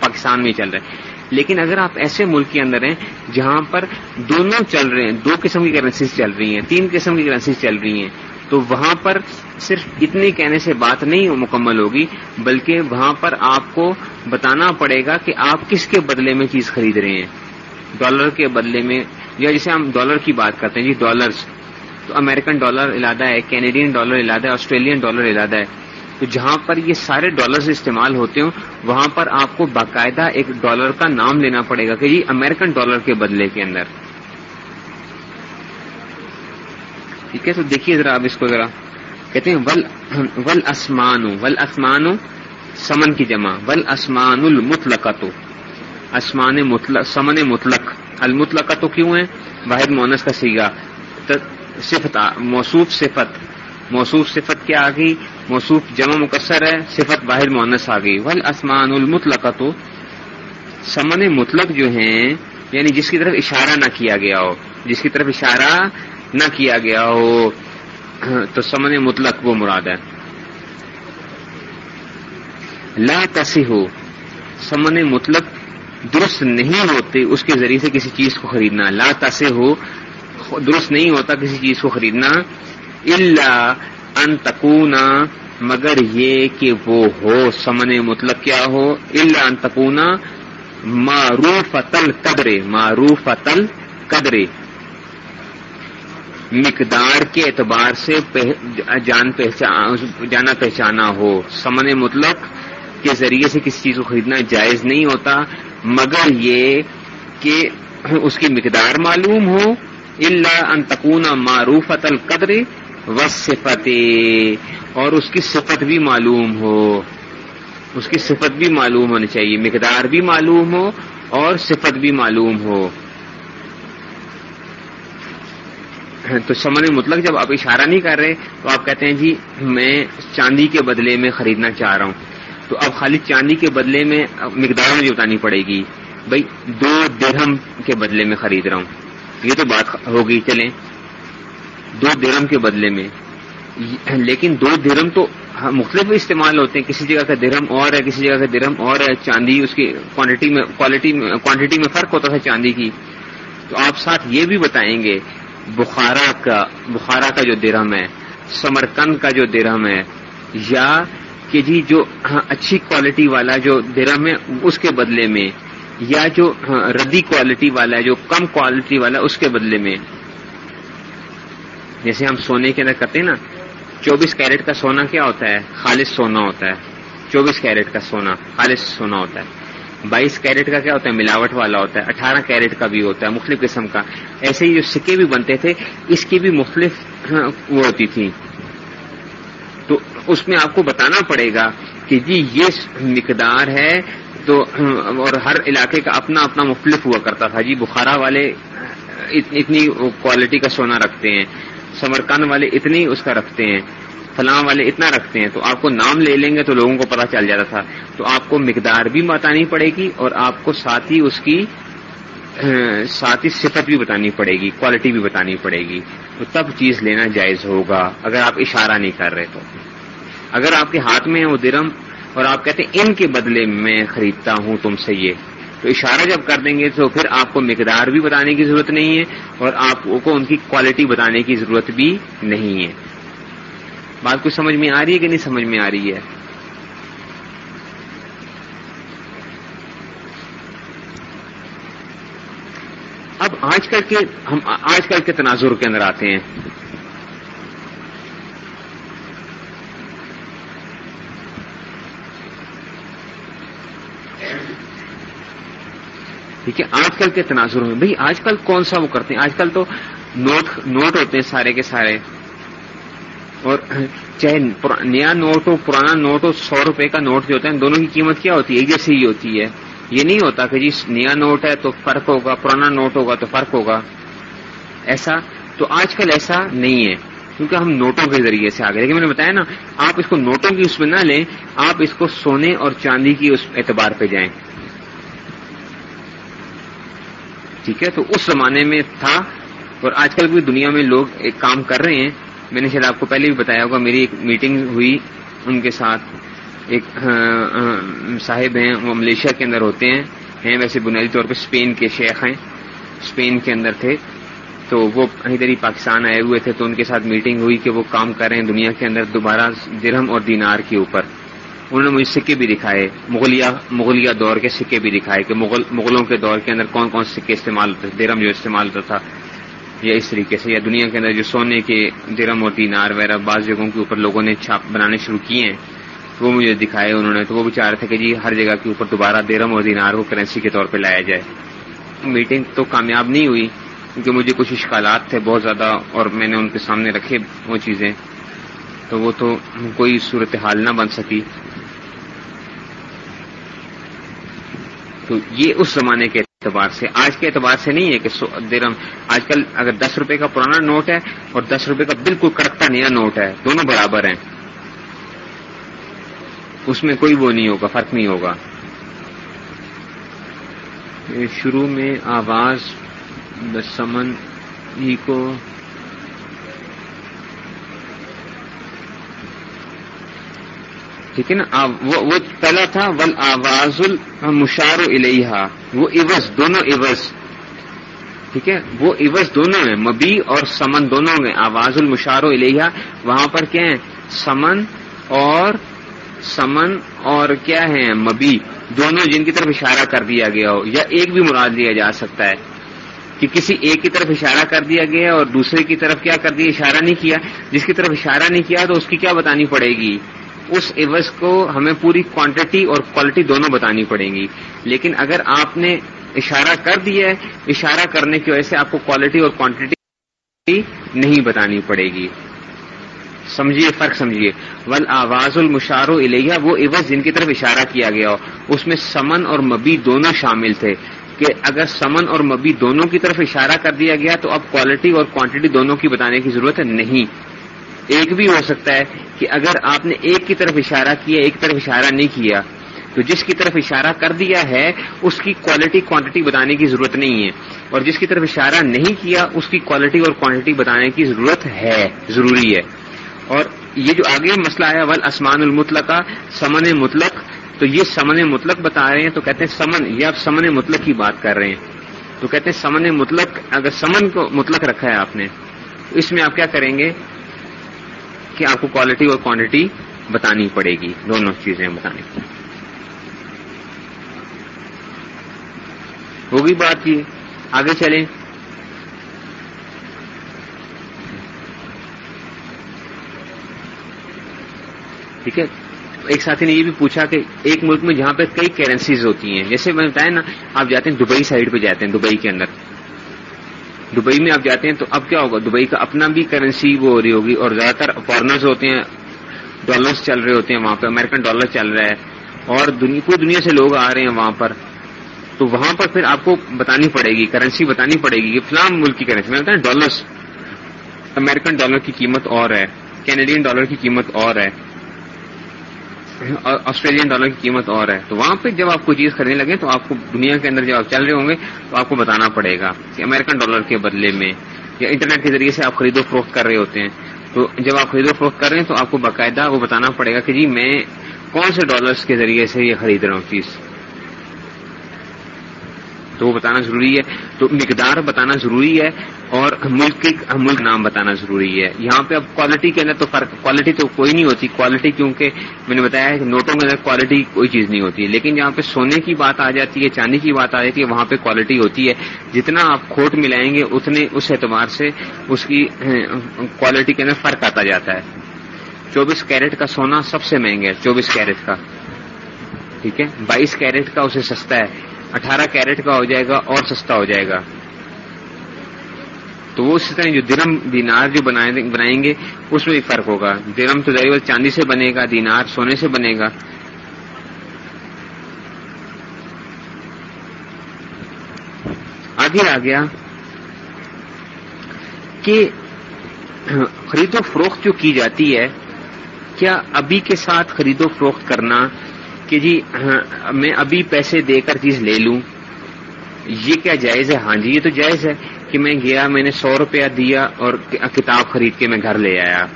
پاکستان میں چل رہا ہے۔ لیکن اگر آپ ایسے ملک کے اندر ہیں جہاں پر دونوں چل رہے ہیں، دو قسم کی کرنسیز چل رہی ہیں، تین قسم کی کرنسیز چل رہی ہیں، تو وہاں پر صرف اتنے کہنے سے بات نہیں مکمل ہوگی، بلکہ وہاں پر آپ کو بتانا پڑے گا کہ آپ کس کے بدلے میں چیز خرید رہے ہیں۔ ڈالر کے بدلے میں، یا جیسے ہم ڈالر کی بات کرتے ہیں جی ڈالرز تو امریکن ڈالر علادہ ہے کینیڈین ڈالر علادہ ہے آسٹریلین ڈالر علادہ ہے۔ تو جہاں پر یہ سارے ڈالرز استعمال ہوتے ہوں، وہاں پر آپ کو باقاعدہ ایک ڈالر کا نام لینا پڑے گا کہ جی امریکن ڈالر کے بدلے کے اندر۔ ٹھیک ہے؟ تو دیکھیے ذرا آپ اس کو ذرا۔ کہتے ہیں، ول ول اسمان ول اسمان سمن کی جمع۔ ول اسمان المطلق اسمان مطلق، سمن مطلق۔ المطلق تو کیوں ہے واحد مونس کا سیگا صفت، موصوف صفت۔ موصوف صفت کیا آ گئی؟ موصوف جمع مکسر ہے، صفت واحد مونس آ گئی۔ ول اسمان المطلق تو سمن مطلق جو ہیں یعنی جس کی طرف اشارہ نہ کیا گیا ہو، جس کی طرف اشارہ نہ کیا گیا ہو، تو سمن مطلق وہ مراد ہے۔ لا تسی ہو سمن مطلق درست نہیں ہوتے، اس کے ذریعے سے کسی چیز کو خریدنا۔ لا تسے ہو درست نہیں ہوتا کسی چیز کو خریدنا۔ اللہ ان تکونا مگر یہ کہ وہ ہو سمن مطلق کیا ہو؟ اللہ ان تکونا معروف تل قدرے معروف تل قدرے۔ مقدار کے اعتبار سے جان پہچان جانا پہچانا ہو۔ سمن مطلق کے ذریعے سے کسی چیز کو خریدنا جائز نہیں ہوتا، مگر یہ کہ اس کی مقدار معلوم ہو۔ اللہ انتقون معروف القدر و اور اس کی صفت بھی معلوم ہو۔ اس کی صفت بھی معلوم ہونی چاہیے، مقدار بھی معلوم ہو اور صفت بھی معلوم ہو۔ تو سمن مطلق جب آپ اشارہ نہیں کر رہے تو آپ کہتے ہیں جی میں چاندی کے بدلے میں خریدنا چاہ رہا ہوں۔ تو اب خالی چاندی کے بدلے میں مقدار مجھے بتانی پڑے گی۔ بھائی، دو درہم کے بدلے میں خرید رہا ہوں۔ یہ تو بات ہوگی، چلیں۔ دو درم کے بدلے میں۔ لیکن دو درم تو مختلف استعمال ہوتے ہیں۔ کسی جگہ کا درم اور ہے، کسی جگہ کا درم اور ہے۔ چاندی اس کی کوانٹٹی میں کوالٹی کوانٹٹی میں فرق ہوتا تھا چاندی کی۔ تو آپ ساتھ یہ بھی بتائیں گے، بخارا کا بخارا کا جو درم ہے، سمرکند کا جو درم ہے، یا کہ جی جو اچھی کوالٹی والا جو درم ہے اس کے بدلے میں، یا جو ردی کوالٹی والا ہے، جو کم کوالٹی والا اس کے بدلے میں۔ جیسے ہم سونے کے اندر کرتے ہیں نا، چوبیس کیرٹ کا سونا کیا ہوتا ہے؟ خالص سونا ہوتا ہے۔ چوبیس کیرٹ کا سونا، خالص سونا ہوتا ہے۔ بائیس کیرٹ کا کیا ہوتا ہے؟ ملاوٹ والا ہوتا ہے۔ اٹھارہ کیرٹ کا بھی ہوتا ہے، مختلف قسم کا۔ ایسے ہی جو سکے بھی بنتے تھے، اس کی بھی مختلف ہاں، وہ ہوتی تھی۔ تو اس میں آپ کو بتانا پڑے گا کہ جی یہ مقدار ہے تو ہاں، اور ہر علاقے کا اپنا اپنا مختلف ہوا کرتا تھا۔ جی بخارا والے اتنی کوالٹی کا سونا رکھتے ہیں۔ سمرکند والے اتنی اس کا رکھتے ہیں، فلاں والے اتنا رکھتے ہیں، تو آپ کو نام لے لیں گے تو لوگوں کو پتا چل جاتا تھا۔ تو آپ کو مقدار بھی بتانی پڑے گی اور آپ کو ساتھ ہی اس کی ساتھ ہی صفت بھی بتانی پڑے گی کوالٹی بھی بتانی پڑے گی۔ تو تب چیز لینا جائز ہوگا، اگر آپ اشارہ نہیں کر رہے تو۔ اگر آپ کے ہاتھ میں ہے وہ درم اور آپ کہتے ہیں ان کے بدلے میں خریدتا ہوں تم سے یہ۔ تو اشارہ جب کر دیں گے تو پھر آپ کو مقدار بھی بتانے کی ضرورت نہیں ہے اور آپ کو ان کی کوالٹی بتانے کی ضرورت بھی نہیں ہے۔ بات کچھ سمجھ میں آ رہی ہے کہ نہیں سمجھ میں آ رہی ہے؟ اب آج کل کے ہم آج کل کے تناظر کے اندر آتے ہیں۔ ٹھیک ہے آج کل کے تناظر میں، بھائی آج کل کون سا وہ کرتے ہیں؟ آج کل تو نوٹ نوٹ ہوتے ہیں سارے کے سارے۔ اور چاہے نیا نوٹ ہو پرانا نوٹ ہو سو روپے کا نوٹ جو ہوتا ہے دونوں کی قیمت کیا ہوتی ہے؟ ایک جیسی ہی ہوتی ہے۔ یہ نہیں ہوتا کہ جی نیا نوٹ ہے تو فرق ہوگا، پرانا نوٹ ہوگا تو فرق ہوگا۔ ایسا تو آج کل ایسا نہیں ہے، کیونکہ ہم نوٹوں کے ذریعے سے آگے۔ لیکن میں نے بتایا نا، آپ اس کو نوٹوں کی اس میں نہ لیں، آپ اس کو سونے اور چاندی کی اس اعتبار پہ جائیں۔ ٹھیک ہے؟ تو اس زمانے میں تھا اور آج کل بھی دنیا میں لوگ ایک کام کر رہے ہیں۔ میں نے شاید آپ کو پہلے بھی بتایا ہوگا، میری ایک میٹنگ ہوئی ان کے ساتھ۔ ایک صاحب ہیں، وہ ملیشیا کے اندر ہوتے ہیں۔ ہیں ویسے بنیادی طور پہ اسپین کے شیخ ہیں۔ اسپین کے اندر تھے۔ تو وہ ادھر ہی پاکستان آئے ہوئے تھے۔ تو ان کے ساتھ میٹنگ ہوئی کہ وہ کام کر رہے ہیں دنیا کے اندر دوبارہ درہم اور دینار کے اوپر۔ انہوں نے مجھے سکے بھی دکھائے، مغلیہ مغلیہ دور کے سکے بھی دکھائے کہ مغل، مغلوں کے دور کے اندر کون کون سے سکے استعمال ہوتے درم جو استعمال ہوتا تھا، یا اس طریقے سے، یا دنیا کے اندر جو سونے کے درم اور دینار وغیرہ بعض جگہوں کے اوپر لوگوں نے چھاپ بنانے شروع کیے ہیں وہ مجھے دکھائے انہوں نے، تو وہ بھی چاہ رہے تھے کہ جی ہر جگہ کے اوپر دوبارہ درم اور دینار کو کرنسی کے طور پہ لایا جائے۔ میٹنگ تو کامیاب نہیں ہوئی، کیونکہ مجھے کچھ اشکالات تھے بہت زیادہ اور میں نے ان کے سامنے رکھے وہ چیزیں، تو وہ تو کوئی صورتحال نہ بن سکی۔ تو یہ اس زمانے کے اعتبار سے، آج کے اعتبار سے نہیں ہے کہ درم، آج کل اگر دس روپے کا پرانا نوٹ ہے اور دس روپے کا بالکل کڑکتا نیا نوٹ ہے، دونوں برابر ہیں۔ اس میں کوئی وہ نہیں ہوگا، فرق نہیں ہوگا۔ شروع میں آواز، سمن ہی کو ٹھیک ہے نا؟ وہ پہلا تھا، ول آواز المشار الحا وہ عوض دونوں عوض۔ ٹھیک ہے؟ وہ عوض دونوں ہیں، مبی اور سمن دونوں میں آواز المشار الحا وہاں پر کیا ہے سمن اور سمن اور کیا ہے مبی۔ دونوں جن کی طرف اشارہ کر دیا گیا ہو، یا ایک بھی مراد لیا جا سکتا ہے۔ کہ کسی ایک کی طرف اشارہ کر دیا گیا اور دوسرے کی طرف کیا کر دیا؟ اشارہ نہیں کیا۔ جس کی طرف اشارہ نہیں کیا تو اس کی کیا بتانی پڑے گی؟ اس عوض کو ہمیں پوری کوانٹٹی اور کوالٹی دونوں بتانی پڑیں گی۔ لیکن اگر آپ نے اشارہ کر دیا ہے، اشارہ کرنے کی وجہ سے آپ کو کوالٹی اور کوانٹٹی نہیں بتانی پڑے گی۔ سمجھیے، فرق سمجھیے۔ ول آواز المشارو الیہ وہ عوض جن کی طرف اشارہ کیا گیا ہو، اس میں سمن اور مبی دونوں شامل تھے۔ کہ اگر سمن اور مبی دونوں کی طرف اشارہ کر دیا گیا، تو اب کوالٹی اور کوانٹٹی دونوں کی بتانے کی ضرورت ہے نہیں۔ ایک بھی ہو سکتا ہے کہ اگر آپ نے ایک کی طرف اشارہ کیا، ایک طرف اشارہ نہیں کیا، تو جس کی طرف اشارہ کر دیا ہے، اس کی کوالٹی کوانٹٹی بتانے کی ضرورت نہیں ہے۔ اور جس کی طرف اشارہ نہیں کیا، اس کی کوالٹی اور کوانٹٹی بتانے کی ضرورت ہے، ضروری ہے۔ اور یہ جو آگے مسئلہ ہے ول اسمان المطلق، سمن مطلق، تو یہ سمن مطلق بتا رہے ہیں، تو کہتے ہیں سمن، یہ آپ سمن مطلق کی بات کر رہے ہیں۔ تو کہتے ہیں سمن مطلق، اگر سمن کو مطلق رکھا ہے آپ نے، تو اس میں آپ کیا کریں گے؟ کہ آپ کو کوالٹی اور کوانٹٹی بتانی پڑے گی، دونوں چیزیں بتانی۔ ہوگی بات کی آگے چلیں۔ ٹھیک ہے؟ ایک ساتھی نے یہ بھی پوچھا کہ ایک ملک میں جہاں پہ کئی کرنسیز ہوتی ہیں، جیسے میں بتایا نا، آپ جاتے ہیں دبئی سائڈ پہ جاتے ہیں، دبئی کے اندر۔ دبئی میں آپ جاتے ہیں تو اب کیا ہوگا؟ دبئی کا اپنا بھی کرنسی وہ ہو رہی ہوگی اور زیادہ تر فارنرز ہوتے ہیں ڈالرس چل رہے ہوتے ہیں وہاں پہ امیرکن ڈالر چل رہا ہے اور پوری دنیا سے لوگ آ رہے ہیں وہاں پر۔ تو وہاں پر پھر آپ کو بتانی پڑے گی کرنسی بتانی پڑے گی کہ فلاں ملک کی کرنسی میں بتایا ڈالرس امیرکن ڈالر کی قیمت اور ہے کینیڈین ڈالر کی قیمت اور ہے۔ آسٹریلین ڈالر کی قیمت اور ہے۔ تو وہاں پہ جب آپ کوئی چیز خریدنے لگے تو آپ کو دنیا کے اندر جب آپ چل رہے ہوں گے تو آپ کو بتانا پڑے گا کہ امیرکن ڈالر کے بدلے میں یا انٹرنیٹ کے ذریعے سے آپ خرید و فروخت کر رہے ہوتے ہیں۔ تو جب آپ خرید و فروخت کر رہے ہیں تو آپ کو باقاعدہ وہ بتانا پڑے گا کہ جی میں کون سے ڈالرس کے ذریعے سے یہ خرید رہا ہوں چیز۔ تو وہ بتانا ضروری ہے۔ تو مقدار بتانا ضروری ہے اور ملک ملک نام بتانا ضروری ہے۔ یہاں پہ اب کوالٹی کے اندر تو فرق کوالٹی تو کوئی نہیں ہوتی۔ کوالٹی کیونکہ میں نے بتایا کہ نوٹوں کے اندر کوالٹی کوئی چیز نہیں ہوتی۔ لیکن جہاں پہ سونے کی بات آ جاتی ہے، چاندی کی بات آ جاتی ہے، وہاں پہ کوالٹی ہوتی ہے۔ جتنا آپ کھوٹ ملائیں گے، اتنے اس اعتبار سے اس کی کوالٹی کے اندر فرق آتا جاتا ہے۔ چوبیس کیرٹ کا سونا سب سے مہنگا ہے، چوبیس کیرٹ کا۔ ٹھیک ہے؟ بائیس کیرٹ کا اسے سستا ہے۔ اٹھارہ کیرٹ کا ہو جائے گا اور سستا ہو جائے گا۔ تو وہ اسی طرح جو درم دینار جو بنائیں گے اس میں بھی فرق ہوگا۔ درم تو ضرور چاندی سے بنے گا، دینار سونے سے بنے گا۔ آگے آ گیا کہ خرید و فروخت جو کی جاتی ہے، کیا ابھی کے ساتھ خرید و فروخت کرنا کہ جی ہاں، میں ابھی پیسے دے کر چیز لے لوں۔ یہ کیا جائز ہے؟ ہاں جی یہ تو جائز ہے کہ میں گیا، میں نے سو روپیہ دیا اور کتاب خرید کے میں گھر لے آیا۔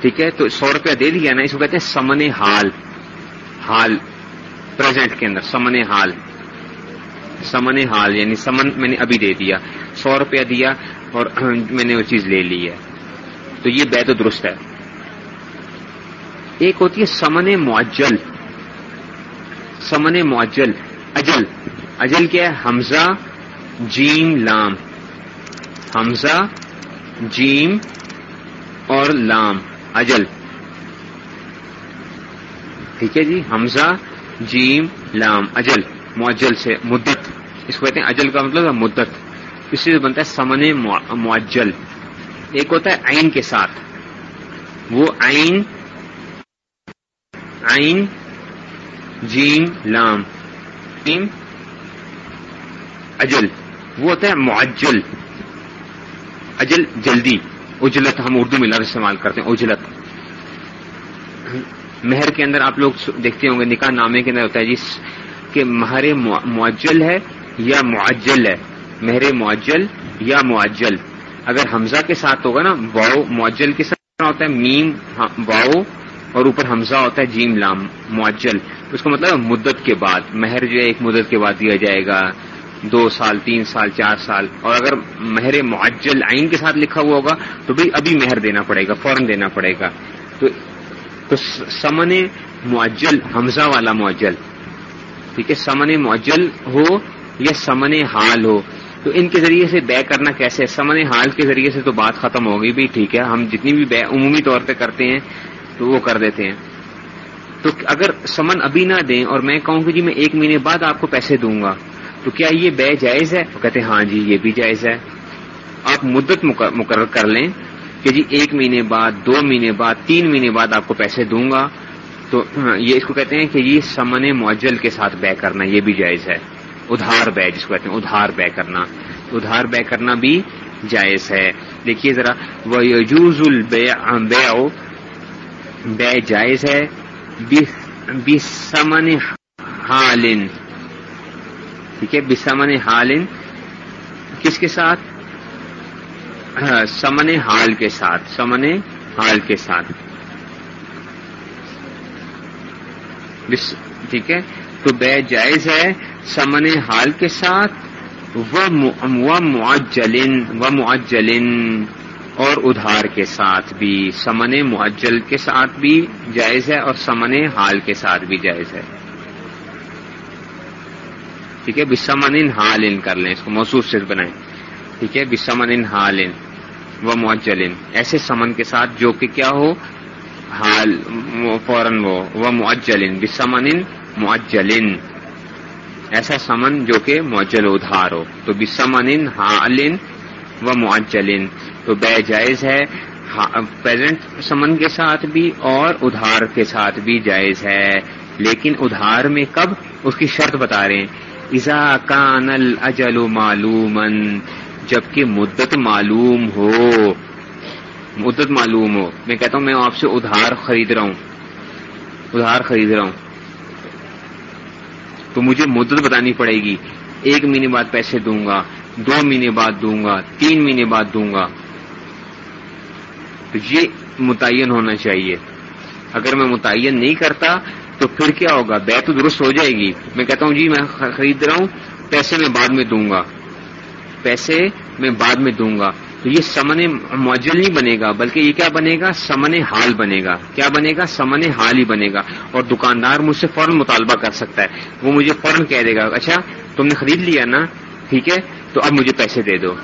ٹھیک ہے؟ تو سو روپیہ دے دیا نا، اس کو کہتے ہیں سمن حال۔ حال پرزینٹ کے اندر سمن حال۔ سمن حال یعنی سمن میں نے ابھی دے دیا۔ سو روپیہ دیا اور میں نے وہ چیز لے لی ہے۔ تو یہ بے تو درست ہے۔ ایک ہوتی ہے سمن معجل سمن معجل، اجل۔ اجل کیا ہے؟ حمزہ، جیم، لام۔ حمزہ، جیم اور لام۔ اجل۔ ٹھیک ہے جی؟ حمزہ، جیم، لام، اجل۔ معجل سے مدت۔ اس کو کہتے ہیں اجل کا مطلب مدت۔ اس سے بنتا ہے سمن معجل۔ ایک ہوتا ہے عین کے ساتھ۔ وہ عین عین جیم، لام اجل، وہ ہوتا ہے معجل، اجل جلدی، اجلت ہم اردو میں لفظ استعمال کرتے ہیں، اجلت۔ مہر کے اندر آپ لوگ دیکھتے ہوں گے، نکاح نامے کے اندر ہوتا ہے جس کہ مہر معجل ہے یا معجل ہے؟ مہر معجل یا معجل؟ اگر حمزہ کے ساتھ ہوگا نا واؤ معجل کے ساتھ ہوتا ہے، میم ہاں، واؤ اور اوپر حمزہ ہوتا ہے جیم لام، معجل۔ اس کا مطلب مدت کے بعد۔ مہر جو ہے ایک مدت کے بعد دیا جائے گا۔ دو سال، تین سال، چار سال۔ اور اگر مہر معجل آئین کے ساتھ لکھا ہوا ہوگا، تو بھائی ابھی مہر دینا پڑے گا، فوراً دینا پڑے گا۔ تو سمن معجل، حمزہ والا معجل۔ ٹھیک ہے، سمن معجل ہو یا سمن حال ہو۔ تو ان کے ذریعے سے بے کرنا کیسے؟ سمن حال کے ذریعے سے تو بات ختم ہوگی بھی، ٹھیک ہے۔ ہم جتنی بھی بے، عمومی طور پہ کرتے ہیں تو وہ کر دیتے ہیں۔ تو اگر سمن ابھی نہ دیں اور میں کہوں کہ جی میں ایک مہینے بعد آپ کو پیسے دوں گا، تو کیا یہ بے جائز ہے؟ وہ کہتے ہیں ہاں جی یہ بھی جائز ہے۔ آپ مدت مقرر کر لیں کہ جی ایک مہینے بعد، دو مہینے بعد، تین مہینے بعد آپ کو پیسے دوں گا۔ تو یہ اس کو کہتے ہیں کہ یہ سمن معجل کے ساتھ بے کرنا، یہ بھی جائز ہے۔ ادھار بے، جس کو کہتے ہیں، ادھار بے کرنا۔ ادھار بے کرنا بھی جائز ہے۔ دیکھیے ذرا وہ یوز البے بے جائز ہے۔ بسمن حالن۔ ٹھیک ہے، بسمن حالن۔ کس کے ساتھ؟ ہاں، سمن حال کے ساتھ، سمن حال کے ساتھ۔ ٹھیک ہے۔ تو بے جائز ہے سمن حال کے ساتھ۔ وہ معجلن و معجلن اور ادھار کے ساتھ بھی، سمن معجل کے ساتھ بھی جائز ہے اور سمن حال کے ساتھ بھی جائز ہے۔ ٹھیک ہے، بسمن ان حال ان کر لیں، اس کو محسوس سے بنائیں۔ ٹھیک ہے، بسمن ان حال ان و معجلن ایسے سمن کے ساتھ جو کہ کیا ہو، حال فوراً وہ، و معجلن بسمن معجلن ایسا سمن جو کہ معجل ادھار ہو۔ تو بسمن حالن و معجلن۔ تو بے جائز ہے پیرنٹ سمن کے ساتھ بھی اور ادھار کے ساتھ بھی جائز ہے۔ لیکن ادھار میں کب؟ اس کی شرط بتا رہے ہیں۔ ازا کان اجل معلومن جبکہ مدت معلوم ہو۔ مدت معلوم ہو۔ میں کہتا ہوں میں آپ سے ادھار خرید رہا ہوں۔ ادھار خرید رہا ہوں۔ تو مجھے مدت بتانی پڑے گی۔ ایک مہینے بعد پیسے دوں گا۔ دو مہینے بعد دوں گا، تین مہینے بعد دوں گا۔ تو یہ متعین ہونا چاہیے۔ اگر میں متعین نہیں کرتا تو پھر کیا ہوگا؟ بے تو درست ہو جائے گی۔ میں کہتا ہوں جی میں خرید رہا ہوں، پیسے میں بعد میں دوں گا۔ پیسے میں بعد میں دوں گا۔ تو یہ سمن معجل نہیں بنے گا، بلکہ یہ کیا بنے گا؟ سمن حال بنے گا۔ کیا بنے گا؟ سمن حال ہی بنے گا۔ اور دکاندار مجھ سے فوراً مطالبہ کر سکتا ہے۔ وہ مجھے فوراً کہہ دے گا اچھا تم نے خرید لیا نا؟ ٹھیک ہے؟ تو اب مجھے پیسے دے دو۔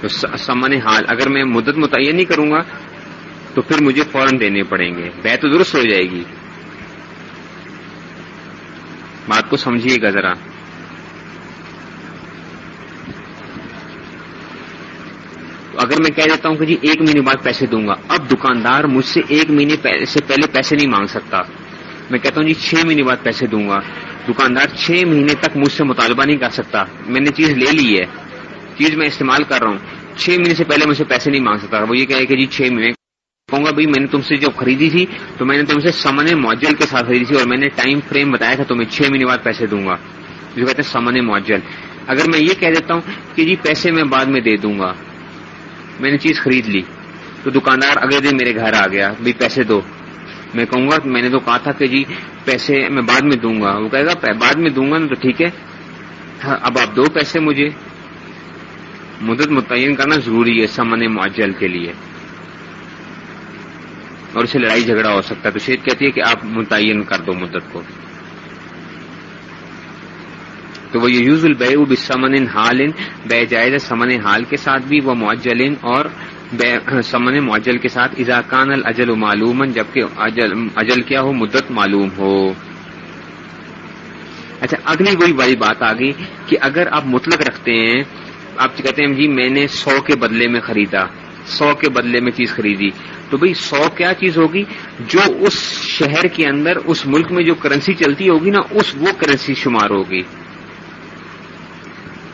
تو سمن حال، اگر میں مدت متعین نہیں کروں گا، تو پھر مجھے فوراً دینے پڑیں گے۔ بے تو درست ہو جائے گی۔ بات کو سمجھیے گا ذرا۔ اگر میں کہہ دیتا ہوں کہ جی ایک مہینے بعد پیسے دوں گا، اب دکاندار مجھ سے ایک مہینے سے پہلے پیسے نہیں مانگ سکتا۔ میں کہتا ہوں جی چھ مہینے بعد پیسے دوں گا۔ دکاندار چھ مہینے تک مجھ سے مطالبہ نہیں کر سکتا۔ میں نے چیز لے لی ہے۔ چیز میں استعمال کر رہا ہوں۔ چھ مہینے سے پہلے مجھ سے پیسے نہیں مانگ سکتا۔ وہ یہ کہے کہ جی چھ مہینے کہوں گا، بھائی میں نے تم سے جو خریدی تھی، تو میں نے تم سے سمن معجل کے ساتھ خریدی تھی اور میں نے ٹائم فریم بتایا تھا تو میں چھ مہینے بعد پیسے دوں گا۔ جو کہتے ہیں سمن معجل۔ اگر میں یہ کہہ دیتا ہوں کہ جی پیسے میں بعد میں دے دوں گا۔ میں نے چیز خرید لی۔ تو دکاندار اگلے دن میرے گھر آ گیا، بھائی پیسے دو۔ میں کہوں گا میں نے تو کہا تھا کہ جی پیسے میں بعد میں دوں گا۔ وہ کہے گا بعد میں دوں گا نا تو ٹھیک ہے۔ ہاں، اب آپ دو پیسے مجھے۔ مدت متعین کرنا ضروری ہے سمن معجل کے لیے۔ اور اسے لڑائی جھگڑا ہو سکتا ہے۔ تو شیخ کہتی ہے کہ آپ متعین کر دو مدت کو۔ تو وہ یوز البے اب سمن حال بے جائز سمن حال کے ساتھ بھی وہ معجل اور سمن معجل کے ساتھ اضاکان الجل و معلوم جبکہ اجل کیا ہو؟ مدت معلوم ہو. اچھا اگلی وہی بڑی بات آ گئی کہ اگر آپ مطلق رکھتے ہیں، آپ کہتے ہیں جی میں نے سو کے بدلے میں خریدا، سو کے بدلے میں چیز خریدی. تو بھئی سو کیا چیز ہوگی؟ جو اس شہر کے اندر، اس ملک میں جو کرنسی چلتی ہوگی نا، اس وہ کرنسی شمار ہوگی۔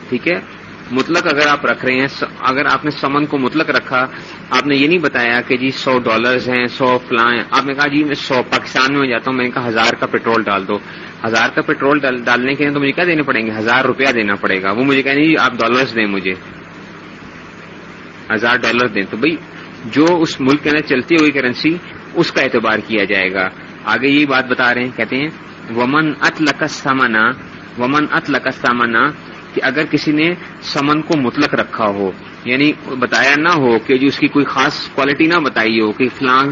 ٹھیک ہے؟ مطلق اگر آپ رکھ رہے ہیں اگر آپ نے سمن کو مطلق رکھا، آپ نے یہ نہیں بتایا کہ جی سو ڈالرز ہیں، سو فلاں آپ نے کہا جی میں سو، پاکستان میں جاتا ہوں، میں نے کہا ہزار کا پیٹرول ڈال دو۔ ہزار کا پیٹرول ڈالنے کے لیے تو مجھے کیا دینے پڑیں گے؟ ہزار روپیہ دینا پڑے گا۔ وہ مجھے کہیں جی آپ ڈالرز دیں مجھے۔ ہزار ڈالر دیں۔ تو بھائی، جو اس ملک کے اندر چلتی ہوئی کرنسی، اس کا اعتبار کیا جائے گا۔ آگے یہی بات بتا رہے ہیں، کہتے ہیں، ومن ات لکسامنا ومن ات لکسامنا کہ اگر کسی نے سمن کو مطلق رکھا ہو یعنی بتایا نہ ہو کہ جو اس کی کوئی خاص کوالٹی نہ بتائی ہو کہ فلاں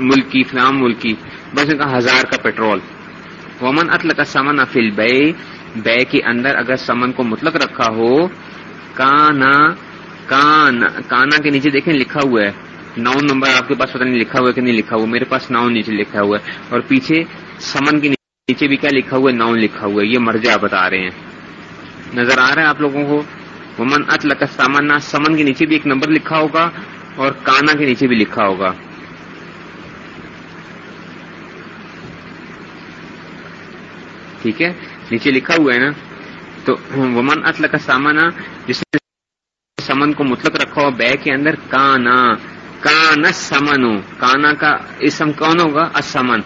ملک کی فلاں ملک کی بس کہا ہزار کا پیٹرول ومن اتل کا سمن افل بے بے کے اندر اگر سمن کو مطلق رکھا ہو، کانا کانا کے نیچے دیکھیں لکھا ہوا ہے ناؤن نمبر آپ کے پاس پتہ نہیں لکھا ہوا ہے کہ نہیں لکھا ہوا، میرے پاس ناؤن نیچے لکھا ہوا ہے، اور پیچھے سمن کے نیچے بھی کیا لکھا ہوا ہے؟ ناؤن لکھا ہوا ہے، یہ مرجع بتا رہے ہیں۔ نظر آ رہا ہے آپ لوگوں کو۔ ومن ات لک سامنا سمن کے نیچے بھی ایک نمبر لکھا ہوگا اور کانا کے نیچے بھی لکھا ہوگا۔ ٹھیک ہے؟ نیچے لکھا ہوا ہے نا؟ تو ومن اطل کا سامنا جس نے سمن کو مطلق رکھا ہو بے کے اندر کانا۔ کانا سمن کانا کا اسم کون ہوگا؟ اسمن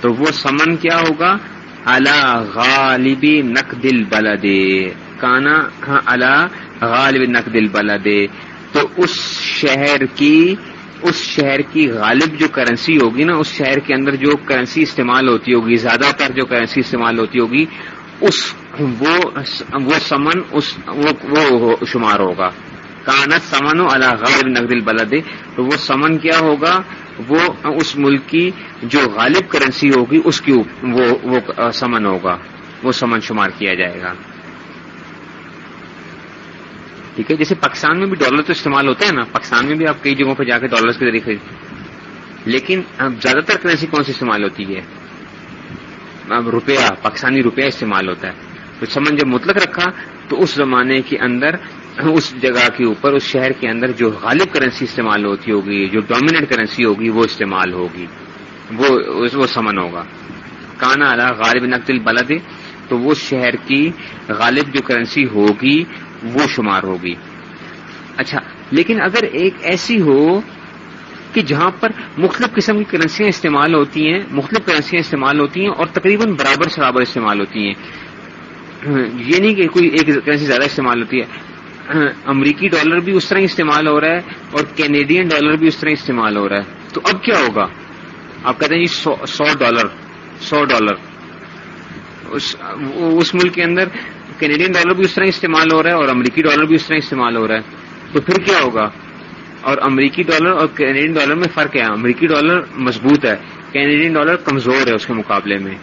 تو وہ سمن کیا ہوگا؟ اللہ غالبی نق دل بلا دے کانا اللہ غالب نق دل بلا دے تو اس شہر کی اس شہر کی غالب جو کرنسی ہوگی نا اس شہر کے اندر جو کرنسی استعمال ہوتی ہوگی زیادہ تر جو کرنسی استعمال ہوتی ہوگی اس وہ وہ سمن اس وہ, وہ شمار ہوگا۔ کانت سمن و اللہ غالب نقدل بلد تو وہ سمن کیا ہوگا؟ وہ اس ملک کی جو غالب کرنسی ہوگی، اس کی وہ وہ سمن ہوگا۔ وہ سمن شمار کیا جائے گا۔ ٹھیک ہے؟ جیسے پاکستان میں بھی ڈالر تو استعمال ہوتا ہے نا۔ پاکستان میں بھی آپ کئی جگہوں پہ جا کے ڈالر کے ذریعے خرید لیکن اب زیادہ تر کرنسی کون سی استعمال ہوتی ہے؟ اب روپیہ، پاکستانی روپیہ استعمال ہوتا ہے۔ تو سمن جب مطلق رکھا تو اس زمانے کے اندر اس جگہ کے اوپر، اس شہر کے اندر جو غالب کرنسی استعمال ہوتی ہوگی، جو ڈومیننٹ کرنسی ہوگی، وہ استعمال ہوگی۔ وہ وہ سمن ہوگا۔ کانا اعلیٰ غالب نقل بلد تو وہ شہر کی غالب جو کرنسی ہوگی، وہ شمار ہوگی۔ اچھا لیکن اگر ایک ایسی ہو کہ جہاں پر مختلف قسم کی کرنسیاں استعمال ہوتی ہیں، مختلف کرنسیاں استعمال ہوتی ہیں اور تقریباً برابر برابر استعمال ہوتی ہیں، یہ نہیں کہ کوئی ایک کرنسی زیادہ استعمال ہوتی ہے۔ امریکی ڈالر بھی اس طرح استعمال ہو رہا ہے اور کینیڈین ڈالر بھی اس طرح استعمال ہو رہا ہے۔ تو اب کیا ہوگا؟ آپ کہتے ہیں جی سو ڈالر سو ڈالر۔ اس ملک کے اندر کینیڈین ڈالر بھی اس طرح استعمال ہو رہا ہے اور امریکی ڈالر بھی اس طرح استعمال ہو رہا ہے۔ تو پھر کیا ہوگا؟ اور امریکی ڈالر اور کینیڈین ڈالر میں فرق ہے؟ امریکی ڈالر مضبوط ہے، کینیڈین ڈالر کمزور ہے اس کے مقابلے میں۔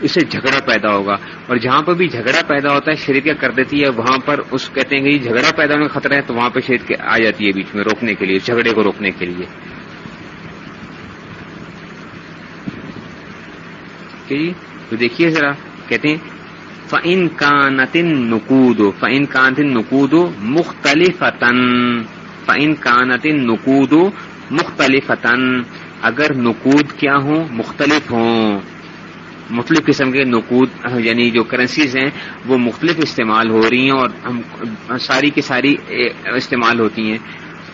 اس سے جھگڑا پیدا ہوگا۔ اور جہاں پر بھی جھگڑا پیدا ہوتا ہے شریف کیا کر دیتی ہے، وہاں پر اس کہتے ہیں کہ جھگڑا پیدا ہونے کا خطرہ ہے، تو وہاں پہ شریف آ جاتی ہے بیچ میں روکنے کے لیے جھگڑے کو روکنے کے لیے۔ جی تو دیکھیے ذرا، کہتے ہیں فعن کانتن نقود فعن کانتن نقود مختلف فعن کانتن نقود مختلف اگر نقود کیا ہوں، مختلف ہوں۔ مختلف قسم کے نقود یعنی جو کرنسیز ہیں، وہ مختلف استعمال ہو رہی ہیں اور ساری کی ساری استعمال ہوتی ہیں۔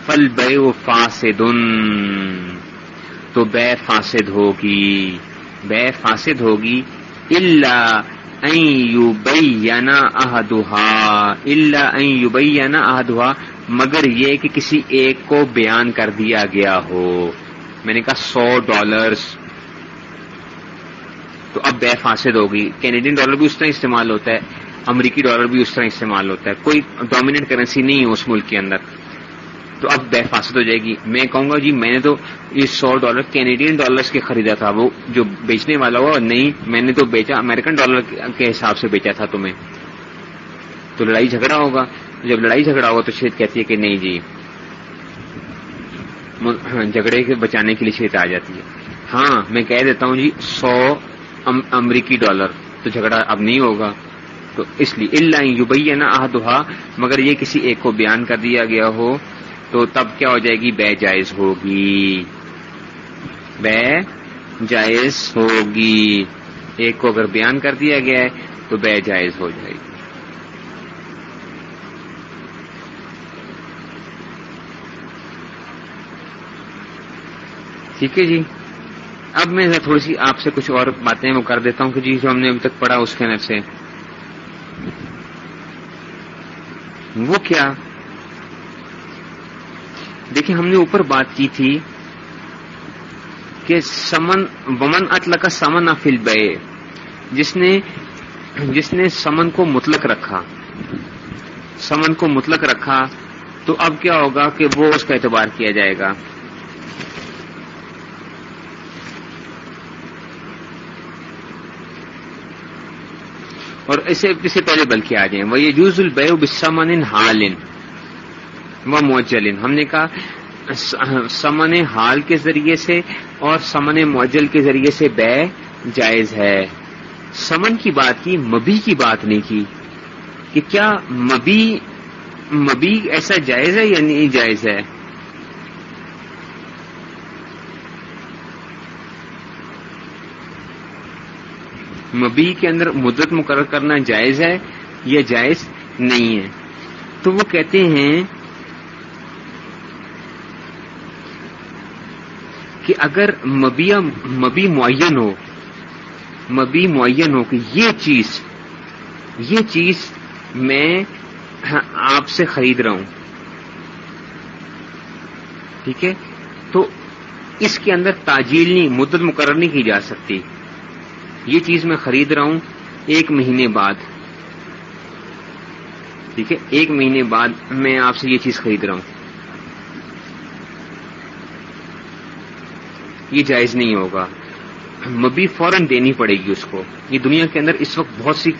فل بے و فاسد۔ تو بے فاسد ہوگی۔ بے فاسد ہوگی۔ اللہ احدہ مگر یہ کہ کسی ایک کو بیان کر دیا گیا ہو۔ میں نے کہا سو ڈالرز تو اب بے فاسد ہوگی۔ کینیڈین ڈالر بھی اس طرح استعمال ہوتا ہے، امریکی ڈالر بھی اس طرح استعمال ہوتا ہے۔ کوئی ڈومیننٹ کرنسی نہیں ہے اس ملک کے اندر۔ تو اب بے فاسد ہو جائے گی۔ میں کہوں گا جی میں نے تو یہ سو ڈالر کینیڈین ڈالرس کے خریدا تھا، وہ جو بیچنے والا ہوا، نہیں، میں نے تو بیچا امیرکن ڈالر کے حساب سے بیچا تھا تمہیں۔ تو لڑائی جھگڑا ہوگا۔ جب لڑائی جھگڑا ہوگا تو شیت کہتی ہے کہ نہیں جی ہاں، جھگڑے کے بچانے کے لیے شیت آ جاتی ہے۔ ہاں میں کہہ دیتا ہوں جی سو امریکی ڈالر، تو جھگڑا اب نہیں ہوگا۔ تو اس لیے اللہ یوبئی نا آہدہ مگر یہ کسی ایک کو بیان کر دیا گیا ہو، تو تب کیا ہو جائے گی؟ بے جائز ہوگی۔ بے جائز ہوگی۔ ایک کو اگر بیان کر دیا گیا ہے، تو بے جائز ہو جائے گی۔ ٹھیک ہے جی؟ اب میں تھوڑی سی آپ سے کچھ اور باتیں وہ کر دیتا ہوں کہ جی جو ہم نے ابھی تک پڑھا اس کے اندر سے۔ وہ کیا؟ دیکھیں ہم نے اوپر بات کی تھی کہ سمن، ومن اطل کا سمن افل بے جس نے جس نے سمن کو مطلق رکھا۔ سمن کو مطلق رکھا تو اب کیا ہوگا کہ وہ اس کا اعتبار کیا جائے گا۔ اور اسے سے پہلے بلکہ آ جائیں۔ وہ یہ جوز البے بسمن ہالن و معجل ہم نے کہا سمن حال کے ذریعے سے اور سمن معجل کے ذریعے سے بے جائز ہے۔ سمن کی بات کی، مبی کی بات نہیں کی۔ کہ کیا مبی مبی ایسا جائز ہے یا نہیں جائز ہے؟ مبی کے اندر مدت مقرر کرنا جائز ہے یا جائز نہیں ہے؟ تو وہ کہتے ہیں کہ اگر مبیا مبی معین ہو، مبی معین ہو کہ یہ چیز یہ چیز میں آپ سے خرید رہا ہوں، ٹھیک ہے؟ تو اس کے اندر تاجیل نہیں، مدت مقرر نہیں کی جا سکتی۔ یہ چیز میں خرید رہا ہوں ایک مہینے بعد۔ ٹھیک ہے؟ ایک مہینے بعد میں آپ سے یہ چیز خرید رہا ہوں۔ یہ جائز نہیں ہوگا۔ مبی فوراً دینی پڑے گی اس کو۔ یہ دنیا کے اندر اس وقت بہت سی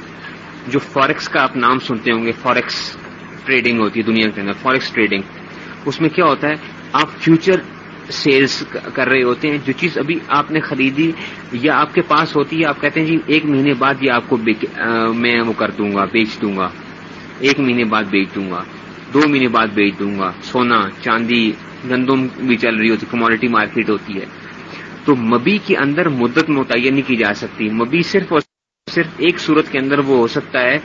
جو فوریکس کا آپ نام سنتے ہوں گے، فوریکس ٹریڈنگ ہوتی ہے دنیا کے اندر، فوریکس ٹریڈنگ۔ اس میں کیا ہوتا ہے؟ آپ فیوچر سیلز کر رہے ہوتے ہیں، جو چیز ابھی آپ نے خریدی یا آپ کے پاس ہوتی ہے، آپ کہتے ہیں جی ایک مہینے بعد یہ آپ کو میں وہ کر دوں گا، بیچ دوں گا۔ ایک مہینے بعد بیچ دوں گا۔ دو مہینے بعد بیچ دوں گا۔ سونا، چاندی، گندم بھی چل رہی ہوتی کموڈٹی مارکیٹ ہوتی ہے۔ تو مبی کے اندر مدت متعین نہیں کی جا سکتی۔ مبی صرف اور صرف ایک صورت کے اندر وہ ہو سکتا ہے،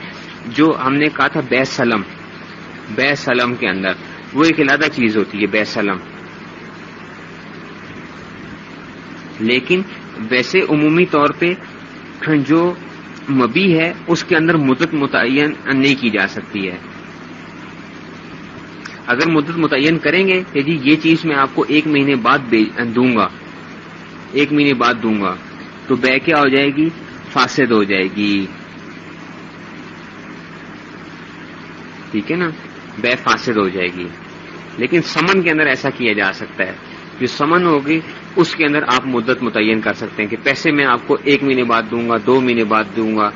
جو ہم نے کہا تھا، بے سلم۔ بے سلم کے اندر۔ وہ ایک علیحدہ چیز ہوتی ہے، بے سلم۔ لیکن ویسے عمومی طور پہ جو مبی ہے، اس کے اندر مدت متعین نہیں کی جا سکتی ہے۔ اگر مدت متعین کریں گے کہ جی یہ چیز میں آپ کو ایک مہینے بعد دوں گا۔ ایک مہینے بعد دوں گا۔ تو بے کیا ہو جائے گی؟ فاسد ہو جائے گی۔ ٹھیک ہے نا؟ بے فاسد ہو جائے گی۔ لیکن سمن کے اندر ایسا کیا جا سکتا ہے۔ جو سمن ہوگی اس کے اندر آپ مدت متعین کر سکتے ہیں کہ پیسے میں آپ کو ایک مہینے بعد دوں گا، دو مہینے بعد دوں گا۔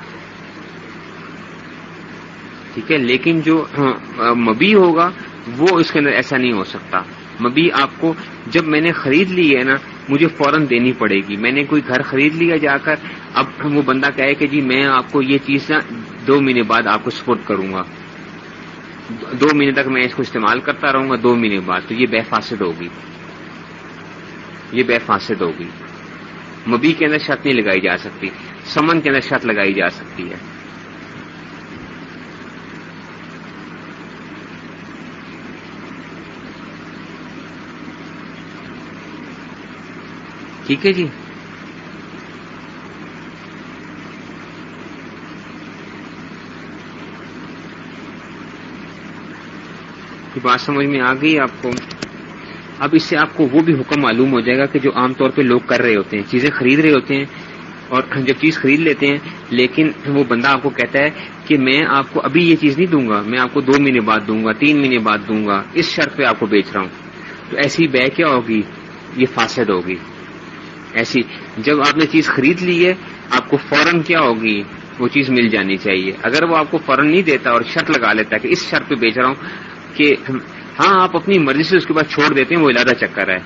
ٹھیک ہے؟ لیکن جو ہاں، مبی ہوگا، وہ اس کے اندر ایسا نہیں ہو سکتا۔ مبی آپ کو جب میں نے خرید لی ہے نا، مجھے فوراً دینی پڑے گی۔ میں نے کوئی گھر خرید لیا جا کر، اب وہ بندہ کہے کہ جی میں آپ کو یہ چیز نا دو مہینے بعد آپ کو سپورٹ کروں گا۔ دو مہینے تک میں اس کو استعمال کرتا رہوں گا، دو مہینے بعد، تو یہ بے فاسد ہوگی۔ یہ بے فاسد ہوگی۔ مبی کے اندر شرط نہیں لگائی جا سکتی، سمن کے اندر شرط لگائی جا سکتی ہے۔ ٹھیک ہے جی۔ بات سمجھ میں آ گئی آپ کو۔ اب اس سے آپ کو وہ بھی حکم معلوم ہو جائے گا کہ جو عام طور پہ لوگ کر رہے ہوتے ہیں، چیزیں خرید رہے ہوتے ہیں اور جب چیز خرید لیتے ہیں، لیکن وہ بندہ آپ کو کہتا ہے کہ میں آپ کو ابھی یہ چیز نہیں دوں گا، میں آپ کو دو مہینے بعد دوں گا، تین مہینے بعد دوں گا، اس شرط پہ آپ کو بیچ رہا ہوں۔ تو ایسی بے کیا ہوگی؟ یہ فاسد ہوگی۔ ایسی، جب آپ نے چیز خرید لی ہے، آپ کو فوراً کیا ہوگی؟ وہ چیز مل جانی چاہیے۔ اگر وہ آپ کو فوراً نہیں دیتا اور شرط لگا لیتا کہ اس شرط پہ بیچ رہا ہوں کہ ہاں آپ اپنی مرضی سے اس کے بعد چھوڑ دیتے ہیں، وہ علادہ چکر ہے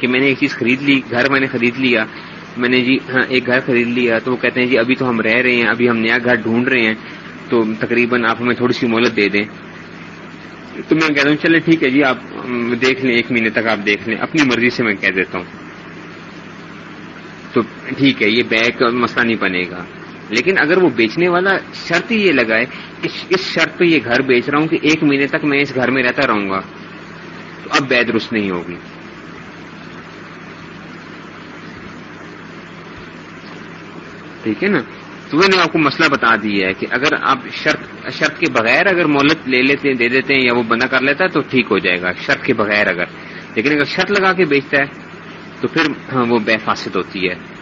کہ میں نے ایک چیز خرید لی، گھر میں نے خرید لیا، میں نے جی ہاں ایک گھر خرید لیا، تو وہ کہتے ہیں جی ابھی تو ہم رہ رہے ہیں، ابھی ہم نیا گھر ڈھونڈ رہے ہیں، تو تقریباً آپ ہمیں تھوڑی سی مہلت دے دیں۔ تو میں کہتا ہوں چلے ٹھیک ہے جی آپ دیکھ لیں، ایک مہینے تک آپ دیکھ لیں، اپنی مرضی سے میں کہہ دیتا ہوں۔ تو ٹھیک ہے، یہ بیگ مسئلہ نہیں بنے گا۔ لیکن اگر وہ بیچنے والا شرط یہ لگائے کہ اس شرط پہ یہ گھر بیچ رہا ہوں کہ ایک مہینے تک میں اس گھر میں رہتا رہوں گا، تو اب بے درست نہیں ہوگی۔ ٹھیک ہے نا؟ تو میں نے آپ کو مسئلہ بتا دیا ہے کہ اگر آپ شرط شرط کے بغیر اگر مولت لے لیتے ہیں، دے دیتے ہیں یا وہ بندہ کر لیتا ہے تو ٹھیک ہو جائے گا، شرط کے بغیر اگر۔ لیکن اگر شرط لگا کے بیچتا ہے تو پھر ہاں وہ بے فاسد ہوتی ہے۔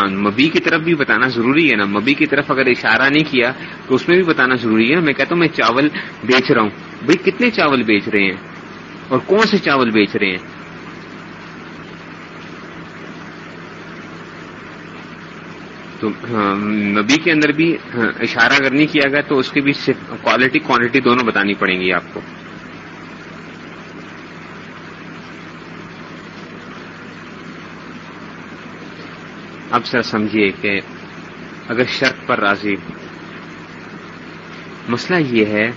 مبی کی طرف بھی بتانا ضروری ہے نا۔ مبی کی طرف اگر اشارہ نہیں کیا تو اس میں بھی بتانا ضروری ہے نا۔ میں کہتا ہوں میں چاول بیچ رہا ہوں۔ بھائی کتنے چاول بیچ رہے ہیں؟ اور کون سے چاول بیچ رہے ہیں؟ تو نبی کے اندر بھی اشارہ اگر نہیں کیا گیا تو اس کی بھی کوالٹی کوانٹٹی دونوں بتانی پڑیں گی آپ کو۔ اب سر سمجھیے کہ اگر شرط پر راضی مسئلہ یہ ہے،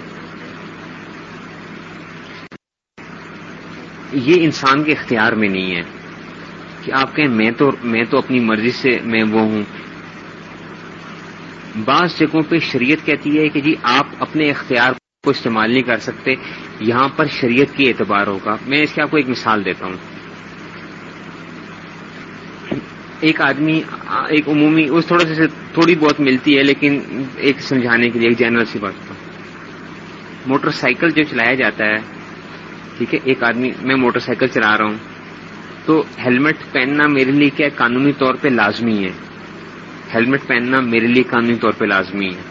یہ انسان کے اختیار میں نہیں ہے کہ آپ کہیں میں تو میں تو اپنی مرضی سے میں وہ ہوں۔ بعض جگہوں پہ شریعت کہتی ہے کہ جی آپ اپنے اختیار کو استعمال نہیں کر سکتے، یہاں پر شریعت کی اعتبار ہوگا۔ میں اس کی آپ کو ایک مثال دیتا ہوں۔ ایک آدمی، ایک عمومی، اس تھوڑا سے تھوڑی بہت ملتی ہے، لیکن ایک سمجھانے کے لیے، ایک جنرل سی بات موٹر سائیکل جو چلایا جاتا ہے، ٹھیک ہے، ایک آدمی، میں موٹر سائیکل چلا رہا ہوں، تو ہیلمٹ پہننا میرے لیے کیا قانونی طور پہ لازمی ہے؟ ہیلمٹ پہننا میرے لیے قانونی طور پہ لازمی ہے۔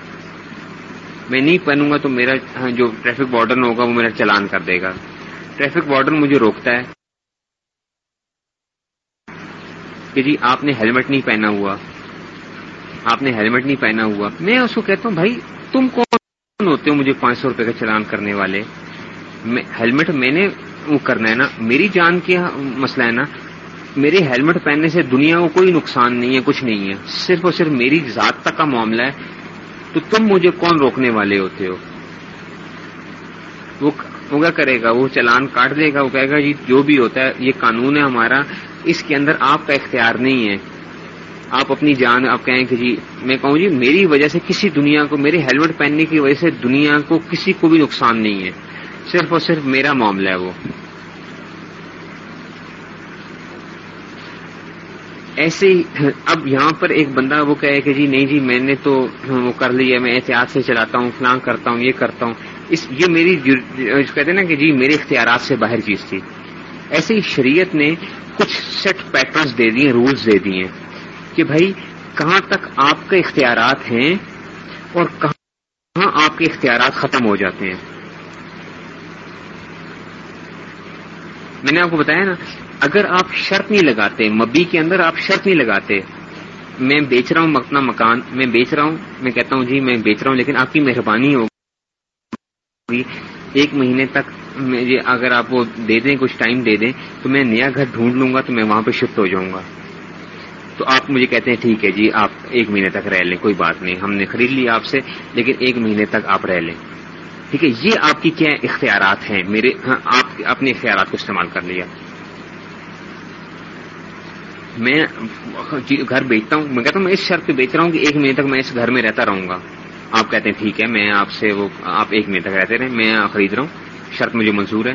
میں نہیں پہنوں گا تو میرا ہاں، جو ٹریفک وارڈن ہوگا، وہ میرا چلان کر دے گا۔ ٹریفک وارڈن مجھے روکتا ہے۔ کہ جی آپ نے ہیلمٹ نہیں پہنا ہوا۔ آپ نے ہیلمٹ نہیں پہنا ہوا۔ میں اس کو کہتا ہوں، بھائی تم کون ہوتے ہو مجھے پانچ سو روپے کا چلان کرنے والے؟ ہیلمٹ میں نے وہ کرنا ہے نا۔ میری جان کیا ہاں مسئلہ ہے نا۔ میرے ہیلمٹ پہننے سے دنیا کو کوئی نقصان نہیں ہے، کچھ نہیں ہے۔ صرف اور صرف میری ذات تک کا معاملہ ہے۔ تو تم مجھے کون روکنے والے ہوتے ہو؟ وہ کیا کرے گا، وہ چلان کاٹ دے گا، وہ کہے گا جی جو بھی ہوتا ہے، یہ قانون ہے ہمارا، اس کے اندر آپ کا اختیار نہیں ہے۔ آپ اپنی جان، آپ کہیں کہ جی میں کہوں جی میری وجہ سے کسی دنیا کو، میرے ہیلمٹ پہننے کی وجہ سے دنیا کو کسی کو بھی نقصان نہیں ہے۔ صرف اور صرف میرا معاملہ ہے وہ۔ ایسے ہی، اب یہاں پر ایک بندہ وہ کہے کہ جی نہیں جی میں نے تو وہ کر لیا، میں احتیاط سے چلاتا ہوں، فلاں کرتا ہوں، یہ کرتا ہوں۔ اس یہ میری کہتے ہیں نا کہ جی میرے اختیارات سے باہر چیز تھی۔ ایسے ہی شریعت نے کچھ سیٹ پیٹرنس دے دیے رولز دے دیے کہ بھائی کہاں تک آپ کے اختیارات ہیں اور کہاں آپ کے اختیارات ختم ہو جاتے ہیں۔ میں نے آپ کو بتایا نا، اگر آپ شرط نہیں لگاتے مبی کے اندر آپ شرط نہیں لگاتے، میں بیچ رہا ہوں اپنا مکان، میں بیچ رہا ہوں، میں کہتا ہوں جی میں بیچ رہا ہوں، لیکن آپ کی مہربانی ہوگی ایک مہینے تک مجھے اگر آپ وہ دے دیں، کچھ ٹائم دے دیں، تو میں نیا گھر ڈھونڈ لوں گا، تو میں وہاں پہ شفٹ ہو جاؤں گا۔ تو آپ مجھے کہتے ہیں، ٹھیک ہے جی آپ ایک مہینے تک رہ لیں، کوئی بات نہیں، ہم نے خرید لی آپ سے، لیکن ایک مہینے تک آپ رہ لیں۔ ٹھیک ہے، یہ آپ کی کیا اختیارات ہیں؟ میرے ہاں، آپ اپنے اختیارات کو استعمال کر لیا۔ میں جی، گھر بیچتا ہوں، میں کہتا ہوں، میں اس شرط پہ بیچ رہا ہوں کہ ایک مہینے تک میں اس گھر میں رہتا رہوں گا۔ آپ کہتے ہیں ٹھیک ہے، میں آپ سے وہ آپ ایک مہینے تک رہتے رہے میں خرید رہا ہوں۔ شرط مجھے منظور ہے۔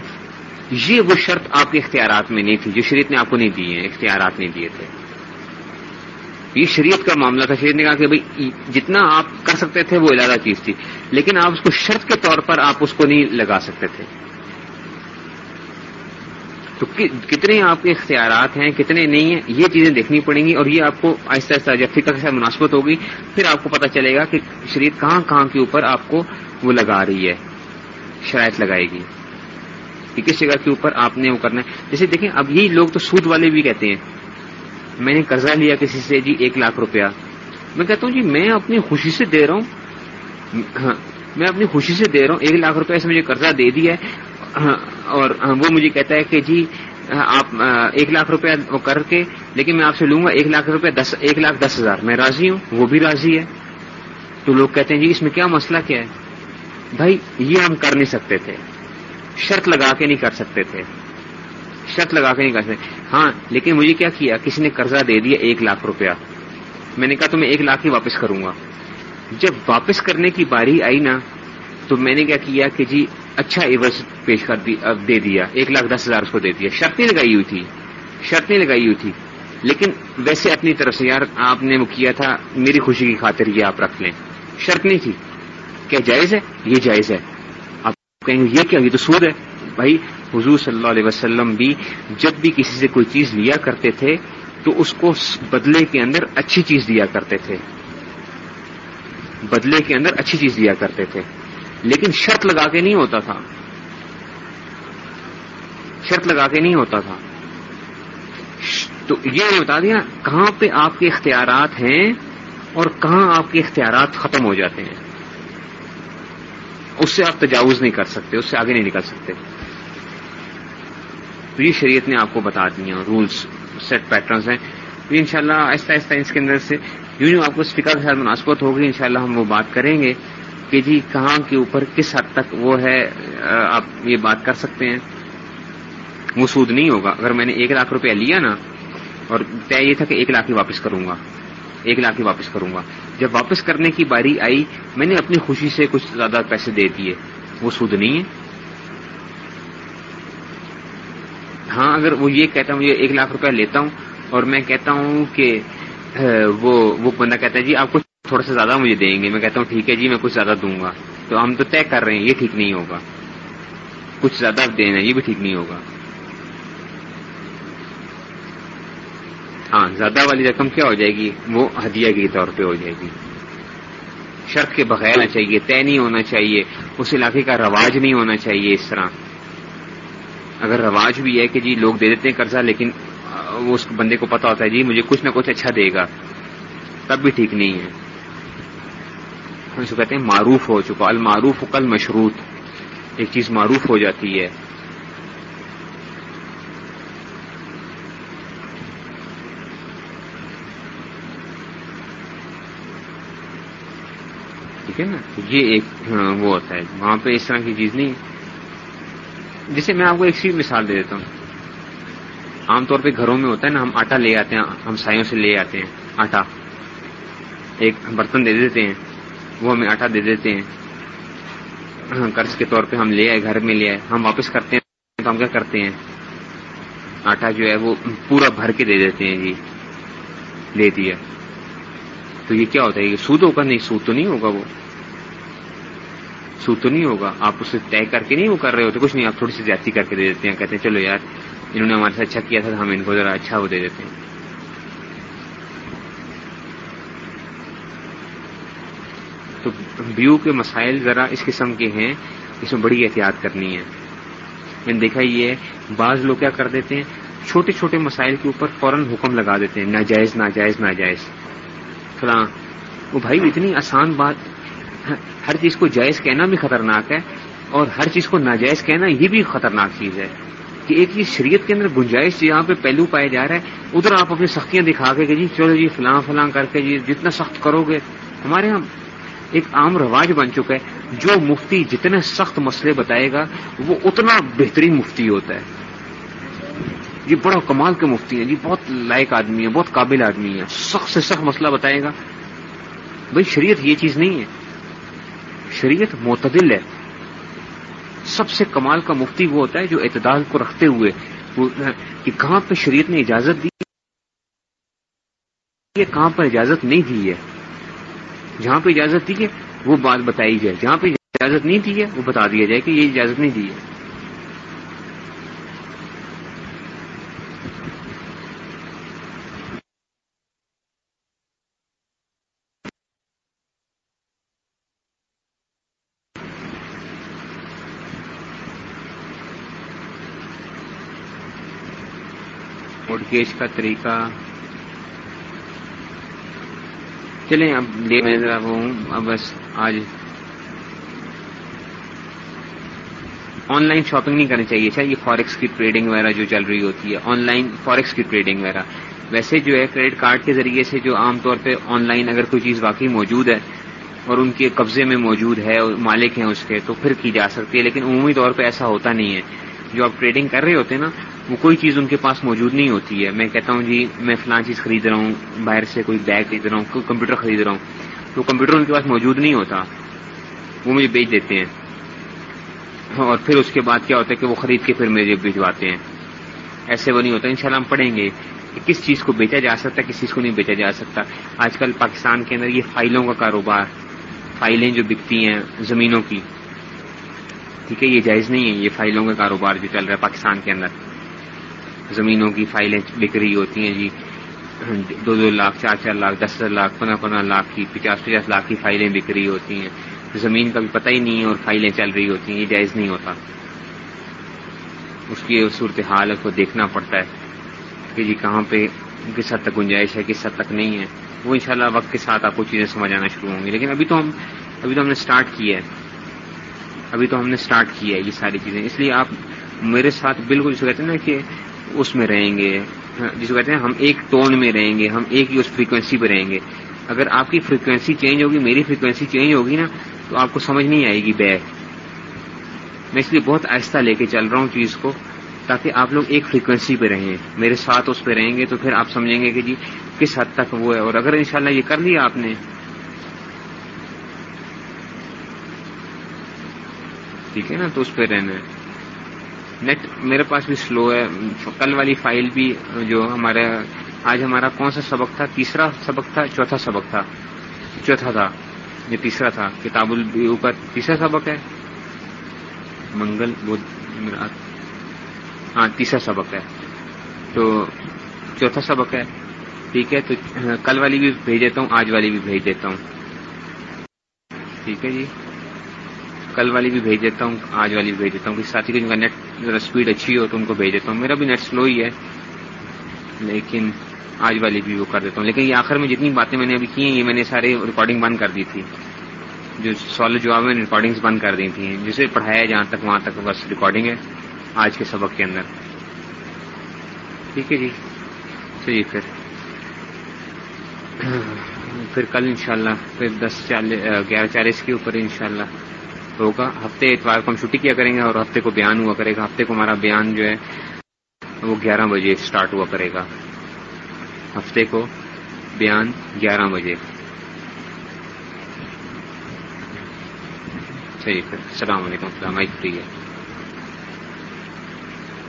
یہ وہ شرط آپ کے اختیارات میں نہیں تھی، جو شریعت نے آپ کو نہیں دی ہیں اختیارات نہیں دیے تھے۔ یہ شریعت کا معاملہ تھا، شریعت نے کہا کہ بھائی، جتنا آپ کر سکتے تھے وہ علیحدہ چیز تھی، لیکن آپ اس کو شرط کے طور پر آپ اس کو نہیں لگا سکتے تھے۔ تو کتنے آپ کے اختیارات ہیں، کتنے نہیں ہیں، یہ چیزیں دیکھنی پڑیں گی اور یہ آپ کو آہستہ آہستہ جب فکر سے مناسبت ہوگی، پھر آپ کو پتا چلے گا کہ شریعت کہاں کہاں کے اوپر آپ کو وہ لگا رہی ہے، شرائط لگائے گی کہ کس جگہ کے اوپر آپ نے وہ کرنا ہے۔ جیسے دیکھیں، اب یہی لوگ تو سود والے بھی کہتے ہیں۔ میں نے قرضہ لیا کسی سے جی ایک لاکھ روپیہ۔ میں کہتا ہوں جی میں اپنی خوشی سے دے رہا ہوں۔ ہاں میں اپنی خوشی سے دے رہا ہوں، ایک لاکھ روپیہ سے مجھے قرضہ دے دیا ہے۔ ہاں، اور ہاں، وہ مجھے کہتا ہے کہ جی ہاں، آپ ایک لاکھ روپیہ وہ کر کے، لیکن میں آپ سے لوں گا ایک لاکھ روپیہ، دس، ایک لاکھ دس ہزار۔ میں راضی ہوں، وہ بھی راضی ہے۔ تو لوگ کہتے ہیں جی اس میں کیا مسئلہ کیا ہے؟ بھائی، یہ ہم کر نہیں سکتے تھے۔ شرط لگا کے نہیں کر سکتے تھے۔ شرط لگا کے نہیں کر سکتے۔ ہاں لیکن مجھے کیا کیا؟ کسی نے قرضہ دے دیا ایک لاکھ روپیہ۔ میں نے کہا، تو میں ایک لاکھ ہی واپس کروں گا۔ جب واپس کرنے کی باری آئی نا، تو میں نے کیا کیا کہ جی اچھا عوض پیش کر دے دیا۔ ایک لاکھ دس ہزار اس کو دے دیا۔ شرط نہیں لگائی ہوئی تھی۔ شرط نہیں لگائی ہوئی تھی۔ لیکن ویسے اپنی طرف سے یار آپ نے وہ کیا تھا، میری خوشی کی خاطر یہ آپ رکھ لیں۔ شرط نہیں تھی۔ کیا جائز ہے؟ یہ جائز ہے۔ آپ کہیں گے، یہ کیا؟ یہ تو سود ہے۔ بھائی، حضور صلی اللہ علیہ وسلم بھی جب بھی کسی سے کوئی چیز لیا کرتے تھے، تو اس کو بدلے کے اندر اچھی چیز دیا کرتے تھے۔ بدلے کے اندر اچھی چیز دیا کرتے تھے۔ لیکن شرط لگا کے نہیں ہوتا تھا۔ شرط لگا کے نہیں ہوتا تھا۔ تو یہ بتا دیا، کہاں پہ آپ کے اختیارات ہیں اور کہاں آپ کے اختیارات ختم ہو جاتے ہیں۔ اس سے آپ تجاوز نہیں کر سکتے، اس سے آگے نہیں نکل سکتے۔ تو یہ شریعت نے آپ کو بتا دی ہیں رولس سیٹ پیٹرنس ہیں۔ تو ان شاء اللہ آہستہ آہستہ اس کے اندر سے، یوں یوں آپ کو اسپیکر کے ساتھ مناسبت ہوگی ان شاء اللہ ہم وہ بات کریں گے۔ کہ جی کہاں کے اوپر کس حد تک وہ ہے آپ یہ بات کر سکتے ہیں۔ وہ سود نہیں ہوگا۔ اگر میں نے ایک لاکھ روپیہ لیا نا، اور طے یہ تھا کہ ایک لاکھ ہی واپس کروں گا۔ ایک لاکھ ہی واپس کروں گا۔ جب واپس کرنے کی باری آئی، میں نے اپنی خوشی سے کچھ زیادہ پیسے دے دیے۔ وہ سود نہیں ہے۔ ہاں اگر وہ یہ کہتا ہوں، یہ ایک لاکھ روپیہ لیتا ہوں، اور میں کہتا ہوں کہ وہ وہ بندہ کہتا ہے جی آپ کچھ تھوڑا سا زیادہ مجھے دیں گے۔ میں کہتا ہوں ٹھیک ہے جی میں کچھ زیادہ دوں گا۔ تو ہم تو طے کر رہے ہیں، یہ ٹھیک نہیں ہوگا۔ کچھ زیادہ دینا، یہ بھی ٹھیک نہیں ہوگا۔ ہاں زیادہ والی رقم کیا ہو جائے گی؟ وہ ہدیہ کے طور پہ ہو جائے گی۔ شرط کے بغیر ہونا چاہیے، طے نہیں ہونا چاہیے۔ اس علاقے کا رواج نہیں ہونا چاہیے اس طرح۔ اگر رواج بھی ہے کہ جی لوگ دے دیتے ہیں قرضہ، لیکن وہ اس بندے کو پتا ہوتا ہے جی مجھے کچھ نہ کچھ اچھا دے گا۔ تب بھی ٹھیک نہیں ہے۔ ہم اس کو کہتے ہیں معروف ہو چکا، المعروف کل مشروط۔ ایک چیز معروف ہو جاتی ہے۔ ٹھیک ہے نا؟ یہ ایک ہاں، وہ ہوتا ہے۔ وہاں پہ اس طرح کی چیز نہیں۔ جسے میں آپ کو ایک سی مثال دے دیتا ہوں۔ عام طور پہ گھروں میں ہوتا ہے نا، ہم آٹا لے آتے ہیں، ہم سایوں سے لے آتے ہیں، آٹا۔ ایک برتن دے دیتے ہیں۔ وہ ہمیں آٹا دے دیتے ہیں۔ ہاں، قرض کے طور پہ ہم لے آئے، گھر میں لے آئے۔ ہم واپس کرتے ہیں، تو ہم کیا کرتے ہیں؟ آٹا جو ہے وہ پورا بھر کے دے دیتے ہیں جی۔ دے دیا۔ تو یہ کیا ہوتا ہے؟ یہ سود ہوگا؟ نہیں، سود تو نہیں ہوگا وہ۔ سود تو نہیں ہوگا۔ آپ اسے طے کر کے نہیں وہ کر رہے ہوتے، کچھ نہیں، آپ تھوڑی سی زیادتی کر کے دے دیتے ہیں۔ کہتے ہیں، چلو یار، انہوں نے ہمارے ساتھ اچھا کیا تھا ہم ان کو ذرا اچھا وہ دے دیتے ہیں۔ تو بیو کے مسائل ذرا اس قسم کے ہیں، اس میں بڑی احتیاط کرنی ہے۔ میں نے دیکھا یہ بعض لوگ کیا کر دیتے ہیں، چھوٹے چھوٹے مسائل کے اوپر فوراً حکم لگا دیتے ہیں، ناجائز ناجائز ناجائز۔ فلاں، وہ بھائی اتنی آسان بات، ہر چیز کو جائز کہنا بھی خطرناک ہے اور ہر چیز کو ناجائز کہنا یہ بھی خطرناک چیز ہے کہ ایک یہ شریعت کے اندر گنجائش جہاں پہ پہلو پایا جا رہا ہے، ادھر آپ اپنی سختیاں دکھا کے کہ جی چلو جی فلاں فلاں کر کے جی جتنا سخت کرو گے، ہمارے یہاں ایک عام رواج بن چکا ہے۔ جو مفتی جتنے سخت مسئلے بتائے گا، وہ اتنا بہترین مفتی ہوتا ہے۔ یہ بڑا کمال کے مفتی ہیں۔ جی بہت لائق آدمی ہے بہت قابل آدمی ہے سخت سے سخت مسئلہ بتائے گا۔ بھائی، شریعت یہ چیز نہیں ہے۔ شریعت معتدل ہے۔ سب سے کمال کا مفتی وہ ہوتا ہے جو اعتدال کو رکھتے ہوئے کہ کہاں پہ شریعت نے اجازت دی کہاں پر اجازت نہیں دی ہے۔ جہاں پہ اجازت دی ہے، وہ بات بتائی جائے۔ جہاں پہ اجازت نہیں دی ہے، وہ بتا دیا جائے کہ یہ اجازت نہیں دی ہے۔ موڈکیش کا طریقہ چلیں، اب میں ذرا وہ ہوں۔ اب بس آج آن لائن شاپنگ نہیں کرنی چاہیے۔ اچھا یہ فارکس کی ٹریڈنگ وغیرہ جو چل رہی ہوتی ہے آن لائن فارکس کی ٹریڈنگ وغیرہ۔ ویسے جو ہے کریڈٹ کارڈ کے ذریعے سے جو عام طور پہ آن لائن اگر کوئی چیز واقعی موجود ہے اور ان کے قبضے میں موجود ہے اور مالک ہیں اس کے، تو پھر کی جا سکتی ہے۔ لیکن عمومی طور پہ ایسا ہوتا نہیں ہے۔ جو آپ ٹریڈنگ کر رہے ہوتے ہیں نا وہ کوئی چیز ان کے پاس موجود نہیں ہوتی ہے۔ میں کہتا ہوں جی میں فلاں چیز خرید رہا ہوں، باہر سے کوئی بیگ خرید رہا ہوں، کوئی کمپیوٹر خرید رہا ہوں، تو کمپیوٹر ان کے پاس موجود نہیں ہوتا، وہ مجھے بیچ دیتے ہیں۔ اور پھر اس کے بعد کیا ہوتا ہے کہ وہ خرید کے پھر مجھے بھجواتے ہیں۔ ایسے وہ نہیں ہوتا ان ہم پڑھیں گے کہ کس چیز کو بیچا جا سکتا ہے، کس چیز کو نہیں بیچا جا سکتا۔ آج کل پاکستان کے اندر یہ فائلوں کا کاروبار، فائلیں جو بکتی ہیں زمینوں کی، ٹھیک ہے، یہ جائز نہیں ہے، یہ فائلوں کا کاروبار جو چل رہا ہے پاکستان کے اندر۔ زمینوں کی فائلیں بک رہی ہوتی ہیں جی۔ دو دو لاکھ، چار چار لاکھ، دس دس لاکھ، پندرہ پندرہ لاکھ کی، پچاس پچاس لاکھ کی فائلیں بک رہی ہوتی ہیں۔ زمین کا بھی پتہ ہی نہیں ہے اور فائلیں چل رہی ہوتی ہیں، یہ جائز نہیں ہوتا۔ اس کی صورتحال کو دیکھنا پڑتا ہے کہ جی کہاں پہ کس حد تک گنجائش ہے، کس حد تک نہیں ہے۔ وہ انشاءاللہ وقت کے ساتھ آپ کو چیزیں سمجھ آنا شروع ہوں گی۔ لیکن ابھی تو ہم، ابھی تو ہم نے اسٹارٹ کیا ہے۔ ابھی تو ہم نے اسٹارٹ کیا ہے یہ ساری چیزیں۔ اس لیے آپ میرے ساتھ بالکل جو کہتے ہیں نا کہ اس میں رہیں گے ہاں، جس کو کہتے ہیں ہم ایک ٹون میں رہیں گے، ہم ایک ہی اس فریکوینسی پہ رہیں گے۔ اگر آپ کی فریکوینسی چینج ہوگی، میری فریکوینسی چینج ہوگی نا، تو آپ کو سمجھ نہیں آئے گی بے۔ میں اس لیے بہت آہستہ لے کے چل رہا ہوں چیز کو، تاکہ آپ لوگ ایک فریکوینسی پہ رہیں۔ میرے ساتھ اس پہ رہیں گے تو پھر آپ سمجھیں گے کہ جی کس حد تک وہ ہے۔ اور اگر انشاءاللہ یہ کر لیا آپ نے، ٹھیک ہے نا، تو اس پہ رہنا ہے۔ نیٹ میرے پاس بھی سلو ہے. کل والی فائل بھی جو ہمارا آج ہمارا کون سا سبق تھا؟ تیسرا سبق تھا؟ چوتھا سبق تھا. چوتھا تھا. یہ تیسرا تھا. کتاب اوپر تیسرا سبق ہے. منگل بدھ ہاں تیسرا سبق ہے. تو چوتھا سبق ہے. ٹھیک ہے، تو کل والی بھی بھیج دیتا ہوں، آج والی بھی بھیج دیتا ہوں. ٹھیک ہے جی؟ کل والی بھی بھیج دیتا ہوں، آج والی بھی بھیج دیتا ہوں۔ کہ ساتھی کو جن کا نیٹ ذرا اسپیڈ اچھی ہو تو ان کو بھیج دیتا ہوں۔ میرا بھی نیٹ سلو ہی ہے، لیکن آج والی بھی وہ کر دیتا ہوں۔ لیکن یہ آخر میں جتنی باتیں میں نے ابھی کی ہیں، یہ میں نے سارے ریکارڈنگ بند کر دی تھی۔ جو سوال جواب میں ریکارڈنگ بند کر دی تھی۔ جسے پڑھایا جہاں تک، وہاں تک بس ریکارڈنگ ہے، آج کے سبق کے اندر۔ ٹھیک ہے جی۔ چلیے پھر۔ پھر کل انشاءاللہ، پھر دس چالیس گیارہ چالیس کے اوپر انشاءاللہ۔ ہوگا۔ ہفتے اتوار کو ہم چھٹی کیا کریں گے اور ہفتے کو بیان ہوا کرے گا۔ ہفتے کو ہمارا بیان جو ہے، وہ گیارہ بجے اسٹارٹ ہوا کرے گا۔ ہفتے کو بیان گیارہ بجے۔ چلیے پھر، السلام علیکم۔ السلام فری ہے